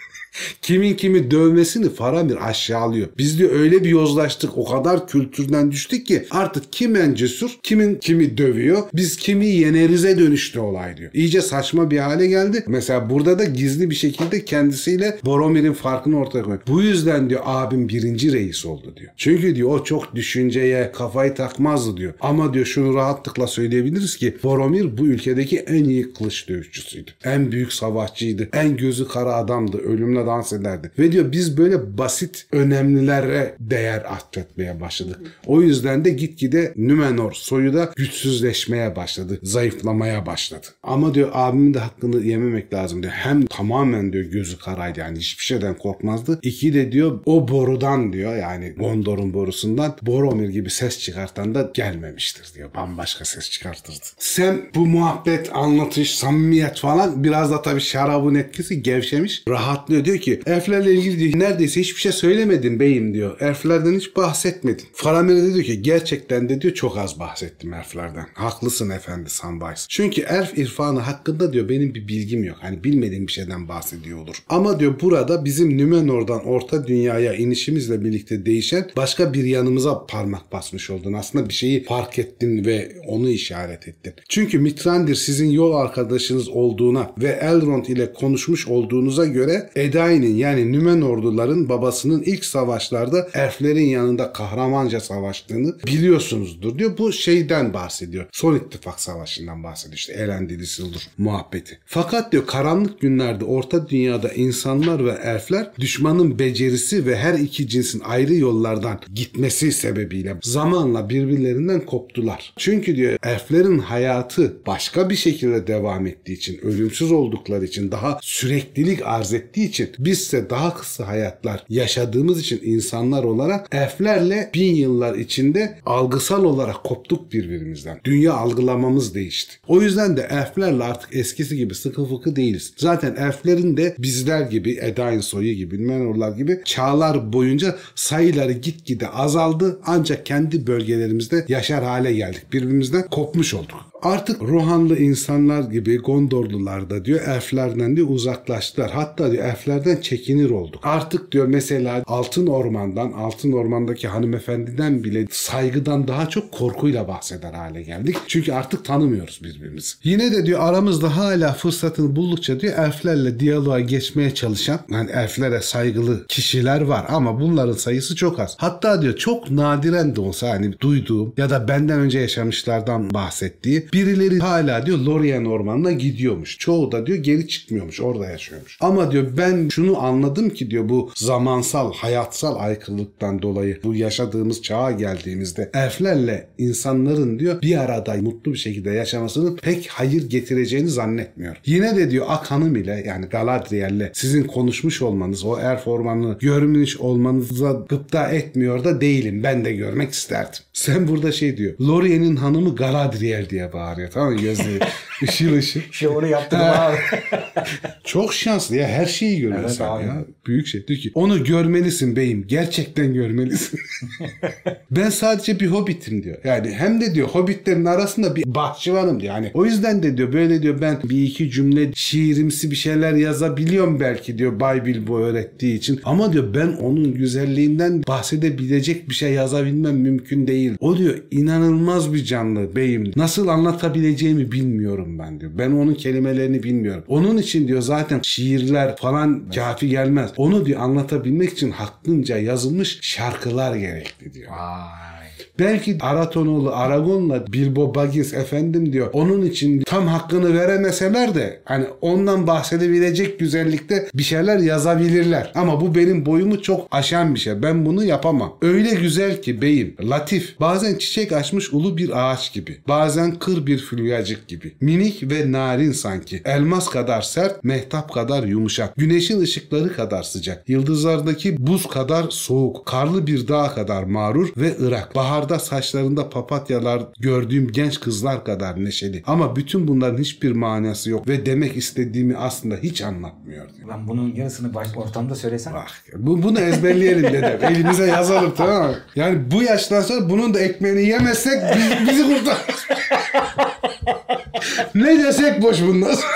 Kimin kimi dövmesini Faramir aşağılıyor. Biz diyor öyle bir yozlaştık o kadar kültürden düştük ki artık kimen cesur kimin kimi dövüyor biz kimi yenerize dönüştü olay diyor. İyice saçma bir hale geldi. Mesela burada da gizli bir şekilde kendisiyle Boromir'in farkını ortaya koyuyor. Bu yüzden diyor abim birinci reis oldu diyor. Çünkü diyor o çok düşünceye kafayı takmazdı diyor. Ama diyor şunu rahatlıkla söyleyebiliriz ki Boromir bu ülkedeki en iyi kılıç dövüşçüsüydü. En büyük savaşçıydı. En gözü kara adamdı. Ölümle dans ederdi. Ve diyor biz böyle basit önemlilere değer atfetmeye başladık. O yüzden de gitgide Nümenor soyu da güçsüzleşmeye başladı. Zayıflamaya başladı. Ama diyor abimin de hakkını yememek lazım diyor. Hem tamamen diyor gözü karaydı yani hiçbir şeyden korkmazdı. İki de diyor o borudan diyor yani Gondor'un borusundan Boromir gibi ses çıkartan da gelmemiştir diyor. Bambaşka ses çıkartırdı. Sen bu muhabbet, anlatış, samimiyet falan biraz da tabii şarabın etkisi gevşemiş. Rahatlıyor diyor ki elflerle ilgili diyor, neredeyse hiçbir şey söylemedin beyim diyor. Elflerden hiç bahsetmedin. Faramir de diyor ki gerçekten de diyor çok az bahsettim elflerden. Haklısın efendi Samwise. Çünkü elf irfanı hakkında diyor benim bir bilgim yok. Hani bilmediğim bir şeyden bahsediyor olur. Ama diyor burada bizim Nümenor'dan orta dünyaya inişimizle birlikte değişen başka bir yanımıza parmak basmış oldun. Aslında bir şeyi fark ettin ve onu işaret ettin. Çünkü Mitrandir sizin yol arkadaşınız olduğuna ve Elrond ile konuşmuş olduğunuza göre Edain'in yani Nümenorluların babasının ilk savaşlarda elflerin yanında kahramanca savaştığını biliyorsunuzdur diyor. Bu şeyden bahsediyor. Son ittifak savaşından bahsediyor. İşte Elendil Isildur muhabbeti. Fakat diyor karanlık günlerde orta dünyada insanlar ve elfler düşmanın becerisi ve her iki cinsin ayrı yollardan gitmesi sebebiyle zamanla birbirlerinden koptular. Çünkü diyor elflerin hayatı başka bir şekilde devam ettiği için, ölümsüz oldukları için, daha süreklilik arz ettiği için bizse daha kısa hayatlar yaşadığımız için insanlar olarak elflerle bin yıllar içinde algısal olarak koptuk birbirimizden. Dünya algılamamız değişti. O yüzden de elflerle artık eskisi gibi sıkı fıkı değiliz. Zaten elflerin de bizler gibi, Edain soyu gibi, Menorlar gibi çağlar boyunca sayıları gitgide azaldı. Ancak kendi bölgelerimizde yaşar hale geldik. Birbirimizden kopmuş olduk. Artık Rohanlı insanlar gibi Gondorlular da diyor elflerden diyor uzaklaştılar. Hatta diyor elflerden çekinir olduk. Artık diyor mesela Altın Orman'dan, Altın Orman'daki hanımefendiden bile saygıdan daha çok korkuyla bahseder hale geldik. Çünkü artık tanımıyoruz birbirimizi. Yine de diyor aramızda hala fırsatını buldukça diyor elflerle diyaloğa geçmeye çalışan yani elflere saygılı kişiler var ama bunların sayısı çok az. Hatta diyor çok nadiren de olsa hani duyduğum ya da benden önce yaşamışlardan bahsettiği birileri hala diyor Lorien Ormanı'na gidiyormuş. Çoğu da diyor geri çıkmıyormuş. Orada yaşıyormuş. Ama diyor ben şunu anladım ki diyor bu zamansal, hayatsal aykırılıktan dolayı bu yaşadığımız çağa geldiğimizde elflerle insanların diyor bir arada mutlu bir şekilde yaşamasının pek hayır getireceğini zannetmiyor. Yine de diyor Ak Hanım ile yani Galadriel'le sizin konuşmuş olmanız, o Elf Ormanı'nı görmüş olmanıza gıpta etmiyor da değilim. Ben de görmek isterdim. Sen burada şey diyor. Lorien'in hanımı Galadriel diye bağırıyor bağırıyor tamam mı gözleri <laughs> ışıl ışıl. Şovunu yaptırdım abi. Çok şanslı ya her şeyi görüyor Evet, sen aynen. ya. Büyük şey. Diyor ki onu görmelisin beyim. Gerçekten görmelisin. <laughs> ben sadece bir hobbitim diyor. Yani hem de diyor hobbitlerin arasında bir bahçıvanım diyor. Yani o yüzden de diyor böyle diyor ben bir iki cümle şiirimsi bir şeyler yazabiliyorum belki diyor Bay Bilbo öğrettiği için. Ama diyor ben onun güzelliğinden bahsedebilecek bir şey yazabilmem mümkün değil. O diyor inanılmaz bir canlı beyim. Nasıl anlatabileceğimi bilmiyorum ben diyor. Ben onun kelimelerini bilmiyorum. Onun için diyor zaten şiirler falan kafi gelmez. Onu diyor anlatabilmek için hakkınca yazılmış şarkılar gerekli diyor. Vay. Belki Aratonoğlu Aragon'la Bilbo Baggins efendim diyor. Onun için tam hakkını veremeseler de hani ondan bahsedebilecek güzellikte bir şeyler yazabilirler. Ama bu benim boyumu çok aşan bir şey. Ben bunu yapamam. Öyle güzel ki beyim. Latif. Bazen çiçek açmış ulu bir ağaç gibi. Bazen kır bir fülyacık gibi. Minik ve narin sanki. Elmas kadar sert, mehtap kadar yumuşak. Güneşin ışıkları kadar sıcak. Yıldızlardaki buz kadar soğuk. Karlı bir dağ kadar mağrur ve ırak. Baharda saçlarında papatyalar gördüğüm genç kızlar kadar neşeli. Ama bütün bunların hiçbir manası yok ve demek istediğimi aslında hiç anlatmıyor. diyor. Lan bunun yarısını baş, ortamda söylesen. Bak bu, bunu ezberleyelim dedem. <laughs> Elimize yazalım tamam mı? Yani bu yaştan sonra bunun da ekmeğini yemezsek biz, bizi kurtar. <laughs> ne desek boş bundan sonra.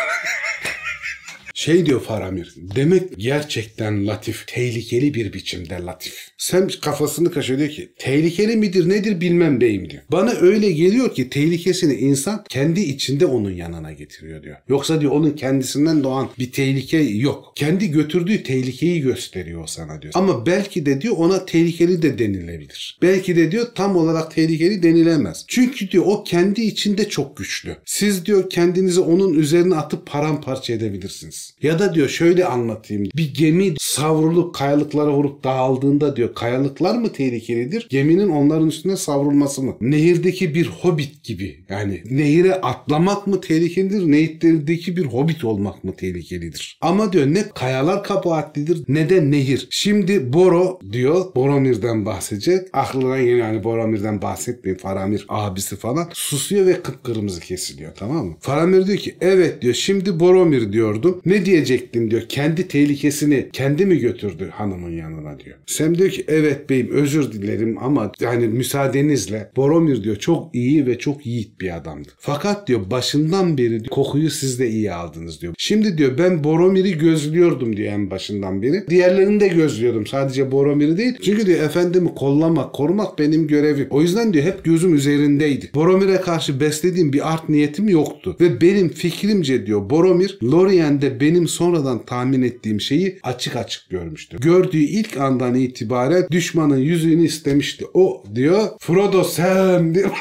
Şey diyor Faramir. Demek gerçekten latif. Tehlikeli bir biçimde latif. Sen kafasını kaşıyor diyor ki tehlikeli midir nedir bilmem beyim diyor. Bana öyle geliyor ki tehlikesini insan kendi içinde onun yanına getiriyor diyor. Yoksa diyor onun kendisinden doğan bir tehlike yok. Kendi götürdüğü tehlikeyi gösteriyor sana diyor. Ama belki de diyor ona tehlikeli de denilebilir. Belki de diyor tam olarak tehlikeli denilemez. Çünkü diyor o kendi içinde çok güçlü. Siz diyor kendinizi onun üzerine atıp paramparça edebilirsiniz. Ya da diyor şöyle anlatayım. Bir gemi savrulup kayalıklara vurup dağıldığında diyor kayalıklar mı tehlikelidir? Geminin onların üstüne savrulması mı? Nehirdeki bir hobbit gibi. Yani nehire atlamak mı tehlikelidir? Nehirdeki bir hobbit olmak mı tehlikelidir? Ama diyor ne kayalar kabahatlidir ne de nehir. Şimdi Boro diyor Boromir'den bahsedecek. Aklına geliyor yani Boromir'den bahsetmeyin. Faramir abisi falan. Susuyor ve kıpkırmızı kesiliyor tamam mı? Faramir diyor ki evet diyor şimdi Boromir diyordum. Ne diyecektim diyor. Kendi tehlikesini kendi mi götürdü hanımın yanına diyor. Sem diyor ki evet beyim özür dilerim ama yani müsaadenizle Boromir diyor çok iyi ve çok yiğit bir adamdı. Fakat diyor başından beri kokuyu siz de iyi aldınız diyor. Şimdi diyor ben Boromir'i gözlüyordum diyor en başından beri. Diğerlerini de gözlüyordum sadece Boromir'i değil. Çünkü diyor efendimi kollamak, korumak benim görevim. O yüzden diyor hep gözüm üzerindeydi. Boromir'e karşı beslediğim bir art niyetim yoktu. Ve benim fikrimce diyor Boromir Lorient'de benim sonradan tahmin ettiğim şeyi açık açık görmüştü. Gördüğü ilk andan itibaren düşmanın yüzüğünü istemişti. O diyor Frodo sen <laughs> diyor.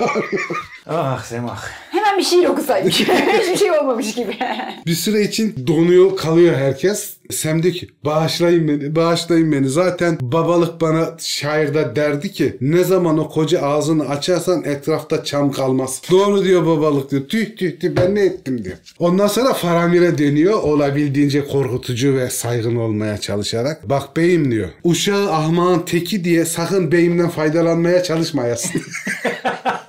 Ah Semah. Hemen bir şiir okusaydık. <laughs> Hiçbir şey olmamış gibi. bir süre için donuyor kalıyor herkes. Sam diyor ki bağışlayın beni bağışlayın beni. Zaten babalık bana şairde derdi ki ne zaman o koca ağzını açarsan etrafta çam kalmaz. Doğru diyor babalık diyor. Tüh tüh tüh ben ne ettim diyor. Ondan sonra Faramir'e deniyor. Olabildiğince korkutucu ve saygın olmaya çalışarak. Bak beyim diyor. Uşağı ahmağın teki diye sakın beyimden faydalanmaya çalışmayasın. <laughs>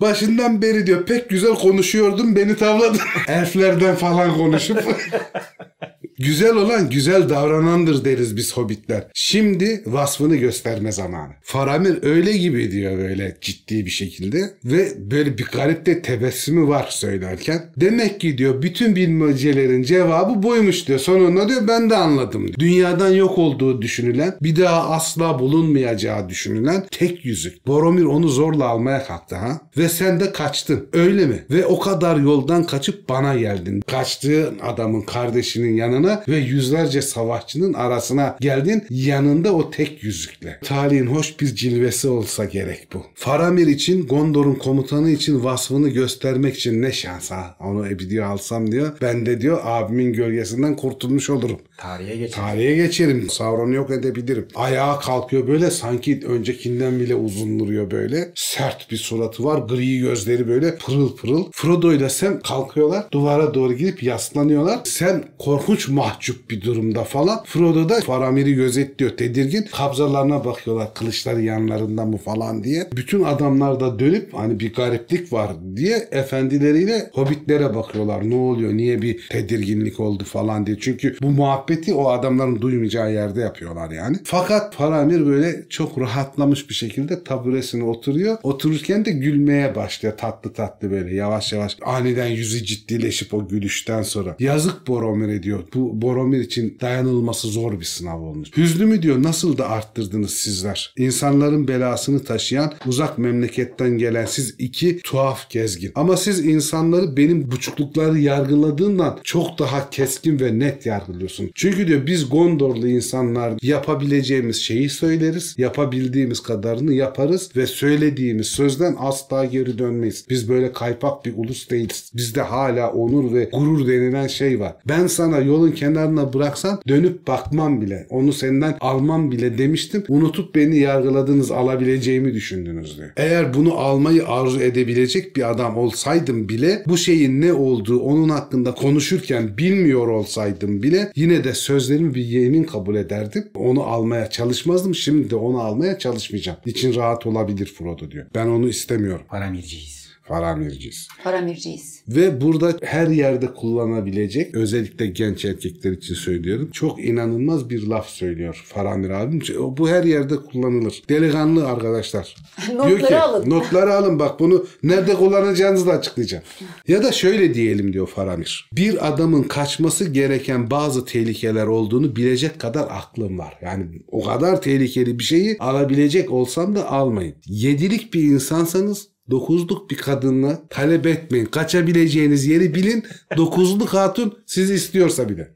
Başından beri diyor pek güzel konuşuyordum beni tavladın. <laughs> Elflerden falan konuşup. <laughs> güzel olan güzel davranandır deriz biz hobbitler. Şimdi vasfını gösterme zamanı. Faramir öyle gibi diyor böyle ciddi bir şekilde. Ve böyle bir garip de tebessümü var söylerken. Demek ki diyor bütün bilmecelerin cevabı buymuş diyor. Sonunda diyor ben de anladım. Diyor. Dünyadan yok olduğu düşünülen bir daha asla bulunmayacağı düşünülen tek yüzük. Boromir onu zorla almaya kalktı ha. Ve sen de kaçtın. Öyle mi? Ve o kadar yoldan kaçıp bana geldin. Kaçtığın adamın kardeşinin yanına ve yüzlerce savaşçının arasına geldin. Yanında o tek yüzükle. Talihin hoş bir cilvesi olsa gerek bu. Faramir için Gondor'un komutanı için vasfını göstermek için ne şans ha. Onu bir diyor alsam diyor. Ben de diyor abimin gölgesinden kurtulmuş olurum. Tarihe geç. Tarihe geçerim. Sauron'u yok edebilirim. Ayağa kalkıyor böyle sanki öncekinden bile uzun duruyor böyle. Sert bir suratı var. Gri gözleri böyle pırıl pırıl. Frodo ile Sam kalkıyorlar. Duvara doğru gidip yaslanıyorlar. Sam korkunç mahcup bir durumda falan. Frodo da Faramir'i gözetliyor tedirgin. Kabzalarına bakıyorlar kılıçları yanlarında mı falan diye. Bütün adamlar da dönüp hani bir gariplik var diye efendileriyle hobbitlere bakıyorlar. Ne oluyor? Niye bir tedirginlik oldu falan diye. Çünkü bu muhabbeti o adamların duymayacağı yerde yapıyorlar yani. Fakat Faramir böyle çok rahatlamış bir şekilde taburesine oturuyor. Otururken de gülmeye başlıyor tatlı tatlı böyle yavaş yavaş. Aniden yüzü ciddileşip o gülüşten sonra. Yazık Boromir'e diyor. Bu Boromir için dayanılması zor bir sınav olmuş. Hüznümü diyor nasıl da arttırdınız sizler. İnsanların belasını taşıyan uzak memleketten gelen siz iki tuhaf gezgin. Ama siz insanları benim buçuklukları yargıladığından çok daha keskin ve net yargılıyorsun. Çünkü diyor biz Gondorlu insanlar yapabileceğimiz şeyi söyleriz. Yapabildiğimiz kadarını yaparız ve söylediğimiz sözden asla geri dönmeyiz. Biz böyle kaypak bir ulus değiliz. Bizde hala onur ve gurur denilen şey var. Ben sana yolun kenarına bıraksan dönüp bakmam bile. Onu senden almam bile demiştim. Unutup beni yargıladınız alabileceğimi düşündünüz diyor. Eğer bunu almayı arzu edebilecek bir adam olsaydım bile bu şeyin ne olduğu onun hakkında konuşurken bilmiyor olsaydım bile yine de sözlerimi bir yemin kabul ederdim. Onu almaya çalışmazdım. Şimdi de onu almaya çalışmayacağım. İçin rahat olabilir Frodo diyor. Ben onu istemiyorum. Paramirciyiz. Faramirciyiz. Paramirciyiz. Ve burada her yerde kullanabilecek özellikle genç erkekler için söylüyorum. Çok inanılmaz bir laf söylüyor Faramir abim. Bu her yerde kullanılır. Delikanlı arkadaşlar. <laughs> Notları Diyor ki, alın. <laughs> Notları alın bak bunu nerede kullanacağınızı da açıklayacağım. ya da şöyle diyelim diyor Faramir. Bir adamın kaçması gereken bazı tehlikeler olduğunu bilecek kadar aklım var. Yani o kadar tehlikeli bir şeyi alabilecek olsam da almayın. Yedilik bir insansanız Dokuzluk bir kadınla talep etmeyin. Kaçabileceğiniz yeri bilin. Dokuzluk hatun sizi istiyorsa bile.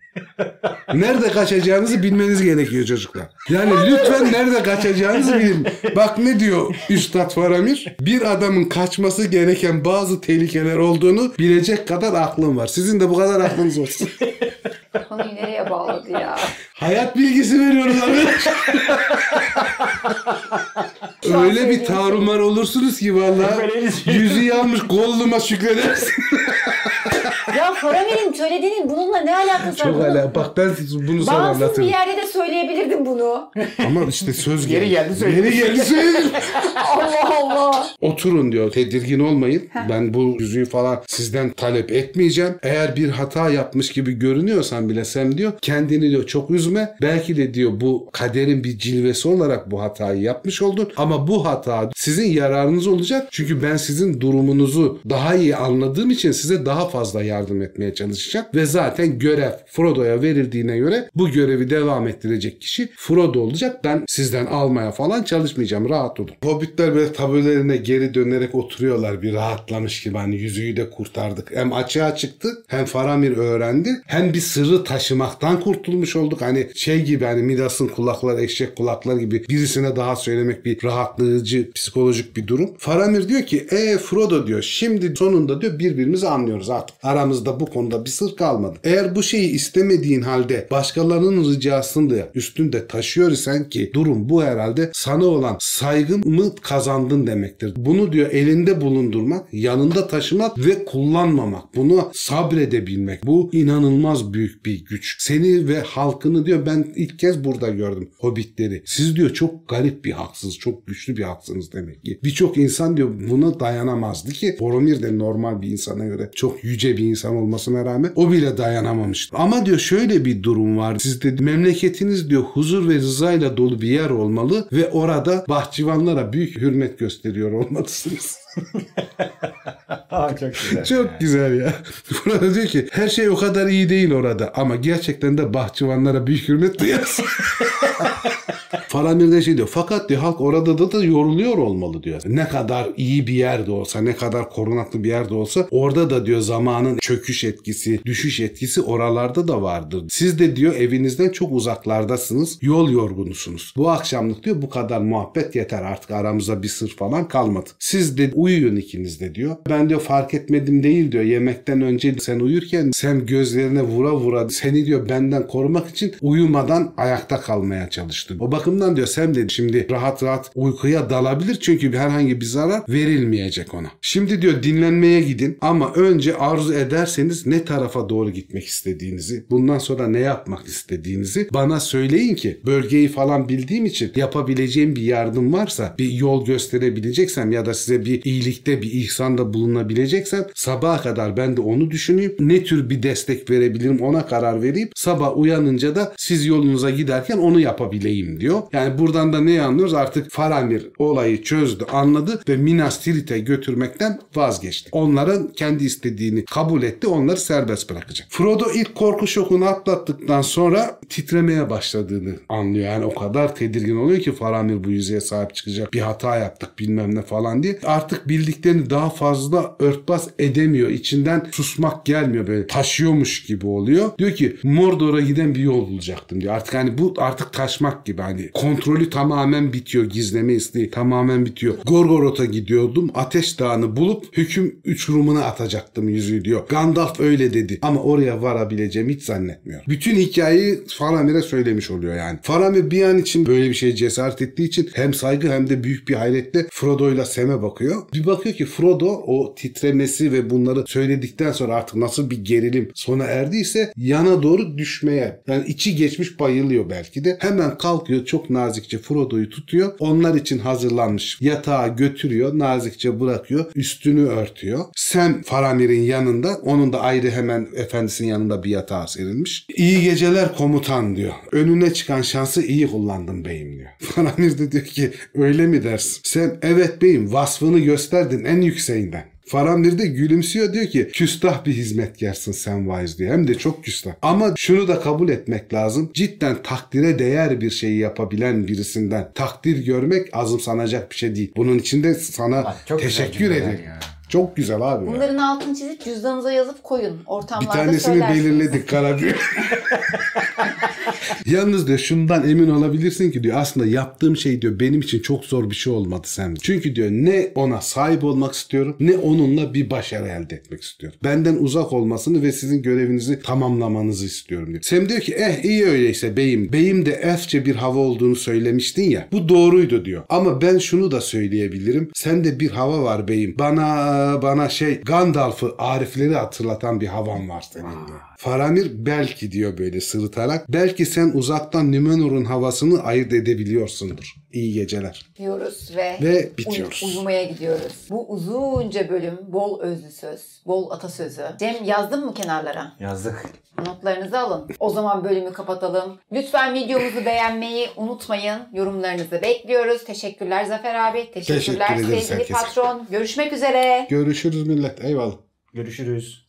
Nerede kaçacağınızı bilmeniz gerekiyor çocuklar. Yani lütfen nerede kaçacağınızı bilin. Bak ne diyor Üstad Faramir? Bir adamın kaçması gereken bazı tehlikeler olduğunu bilecek kadar aklım var. Sizin de bu kadar aklınız olsun. Konuyu nereye bağladı ya? Hayat bilgisi veriyoruz arkadaşlar. <laughs> Şu Öyle bir tarumar olursunuz ki vallahi. Böyle- yüzü yanmış kolluma şükredersin. <laughs> Ya Faramir'in söylediğinin bununla ne alakası var? Çok Bunu- hala bak ben bunu sana Bağımsız bir anlatırım. yerde de söyleyebilirdim bunu. Ama işte söz Geri geldi söyledim. Geri geldi söyledim. <laughs> Allah Allah. Oturun diyor. Tedirgin olmayın. Ben bu yüzüğü falan sizden talep etmeyeceğim. Eğer bir hata yapmış gibi görünüyorsan bile sen diyor kendini diyor çok üzme. Belki de diyor bu kaderin bir cilvesi olarak bu hatayı yapmış oldun. Ama bu hata sizin yararınız olacak. Çünkü ben sizin durumunuzu daha iyi anladığım için size daha fazla yardım etmeye çalışacağım. Ve zaten görev Frodo'ya verildiğine göre bu görevi devam ettirecek kişi Frodo olacak. Ben sizden almaya falan çalışmayacağım. Rahat olun. Hobbitler böyle taburelerine geri dönerek oturuyorlar bir rahatlamış gibi. Hani yüzüğü de kurtardık. Hem açığa çıktı hem Faramir öğrendi. Hem bir sırrı taşımaktan kurtulmuş olduk. Hani şey gibi hani Midas'ın kulakları eşek kulakları gibi birisine daha söylemek bir rahatlayıcı psikolojik bir durum. Faramir diyor ki e Frodo diyor şimdi sonunda diyor birbirimizi anlıyoruz artık. Aramızda bu konuda bir sır kalmadı. Eğer bu şeyi istemediğin halde başkalarının ricasını üstünde taşıyor isen ki durum bu herhalde sana olan saygımı kazandın demektir. Bunu diyor elinde bulundurmak, yanında taşımak ve kullanmamak. Bunu sabredebilmek. Bu inanılmaz büyük bir güç. Seni ve halkını diyor ben ilk kez burada gördüm hobbitleri. Siz diyor çok garip bir haksız, çok güçlü bir haksınız demek ki. Birçok insan diyor buna dayanamazdı ki Boromir de normal bir insana göre çok yüce bir insan olmasına rağmen o bile dayanamamıştı. Ama diyor şöyle bir durum var. Sizde memleketiniz diyor huzur ve rızayla dolu bir yer olmalı ve orada bahçıvanlara büyük hürmet gösteriyor olmalısınız. <laughs> <laughs> Aa, çok güzel. Çok güzel ya. <laughs> Burada diyor ki her şey o kadar iyi değil orada ama gerçekten de bahçıvanlara büyük hürmet duyarsın. Faramir de şey diyor. Fakat diyor halk orada da, da yoruluyor olmalı diyor. Ne kadar iyi bir yerde olsa, ne kadar korunaklı bir yerde olsa orada da diyor zamanın çöküş etkisi, düşüş etkisi oralarda da vardır. Siz de diyor evinizden çok uzaklardasınız. Yol yorgunusunuz. Bu akşamlık diyor bu kadar muhabbet yeter artık aramızda bir sır falan kalmadı. Siz de uyuyun ikiniz de diyor. Ben diyor fark etmedim değil diyor. Yemekten önce sen uyurken sen gözlerine vura vura seni diyor benden korumak için uyumadan ayakta kalmaya çalıştım. O bakımdan bakımdan diyor Sam dedi şimdi rahat rahat uykuya dalabilir çünkü herhangi bir zarar verilmeyecek ona. Şimdi diyor dinlenmeye gidin ama önce arzu ederseniz ne tarafa doğru gitmek istediğinizi, bundan sonra ne yapmak istediğinizi bana söyleyin ki bölgeyi falan bildiğim için yapabileceğim bir yardım varsa, bir yol gösterebileceksem ya da size bir iyilikte, bir ihsanda bulunabileceksem sabaha kadar ben de onu düşüneyim. Ne tür bir destek verebilirim ona karar vereyim. Sabah uyanınca da siz yolunuza giderken onu yapabileyim diyor. Yani buradan da ne anlıyoruz? Artık Faramir olayı çözdü, anladı ve Minas Tirith'e götürmekten vazgeçti. Onların kendi istediğini kabul etti. Onları serbest bırakacak. Frodo ilk korku şokunu atlattıktan sonra titremeye başladığını anlıyor. Yani o kadar tedirgin oluyor ki Faramir bu yüzeye sahip çıkacak. Bir hata yaptık bilmem ne falan diye. Artık bildiklerini daha fazla örtbas edemiyor. İçinden susmak gelmiyor böyle taşıyormuş gibi oluyor. Diyor ki Mordor'a giden bir yol bulacaktım diyor. Artık hani bu artık taşmak gibi hani kontrolü tamamen bitiyor. Gizleme isteği tamamen bitiyor. Gorgoroth'a gidiyordum. Ateş Dağı'nı bulup hüküm uçurumuna atacaktım yüzüğü diyor. Gandalf öyle dedi ama oraya varabileceğimi hiç zannetmiyorum. Bütün hikayeyi Faramir'e söylemiş oluyor yani. Faramir bir an için böyle bir şeye cesaret ettiği için hem saygı hem de büyük bir hayretle Frodo'yla Sam'e bakıyor. Bir bakıyor ki Frodo o titremesi ve bunları söyledikten sonra artık nasıl bir gerilim sona erdiyse yana doğru düşmeye yani içi geçmiş bayılıyor belki de. Hemen kalkıyor çok nazikçe Frodo'yu tutuyor. Onlar için hazırlanmış yatağa götürüyor. Nazikçe bırakıyor. Üstünü örtüyor. Sam Faramir'in yanında. Onun da ayrı hemen efendisinin yanında bir yatağa serilmiş. İyi geceler komutan diyor. Önüne çıkan şansı iyi kullandın beyim diyor. <laughs> Faramir de diyor ki öyle mi dersin? Sen evet beyim vasfını gösterdin en yükseğinden. Faramir de gülümsüyor diyor ki küstah bir hizmetkarsın sen Wise diyor. Hem de çok küstah. Ama şunu da kabul etmek lazım. Cidden takdire değer bir şeyi yapabilen birisinden takdir görmek azımsanacak bir şey değil. Bunun için de sana güzel teşekkür ederim. Çok güzel abi. ya. Bunların altını çizip cüzdanınıza yazıp koyun. Bir Ortamlarda tanesini söylersiniz. belirledik Karabük. <laughs> Yalnız diyor şundan emin olabilirsin ki diyor aslında yaptığım şey diyor benim için çok zor bir şey olmadı Sam. Çünkü diyor ne ona sahip olmak istiyorum ne onunla bir başarı elde etmek istiyorum. Benden uzak olmasını ve sizin görevinizi tamamlamanızı istiyorum diyor. Sam diyor ki eh iyi öyleyse beyim. Beyim de efçe bir hava olduğunu söylemiştin ya. Bu doğruydu diyor. Ama ben şunu da söyleyebilirim. Sende bir hava var beyim. Bana bana şey Gandalf'ı Arifleri hatırlatan bir havan var senin diyor. Faramir belki diyor böyle sırıtarak. Belki sen uzaktan Nümenor'un havasını ayırt edebiliyorsundur. İyi geceler. diyoruz ve, Ve bitiyoruz. uy- uyumaya gidiyoruz. Bu uzunca bölüm bol özlü söz, bol atasözü. Cem yazdın mı kenarlara? Yazdık. Notlarınızı alın. O zaman bölümü kapatalım. Lütfen videomuzu beğenmeyi unutmayın. Yorumlarınızı bekliyoruz. Teşekkürler Zafer abi. Teşekkürler Teşekkür sevgili herkese. patron. Görüşmek üzere. Görüşürüz millet. Eyvallah. Görüşürüz.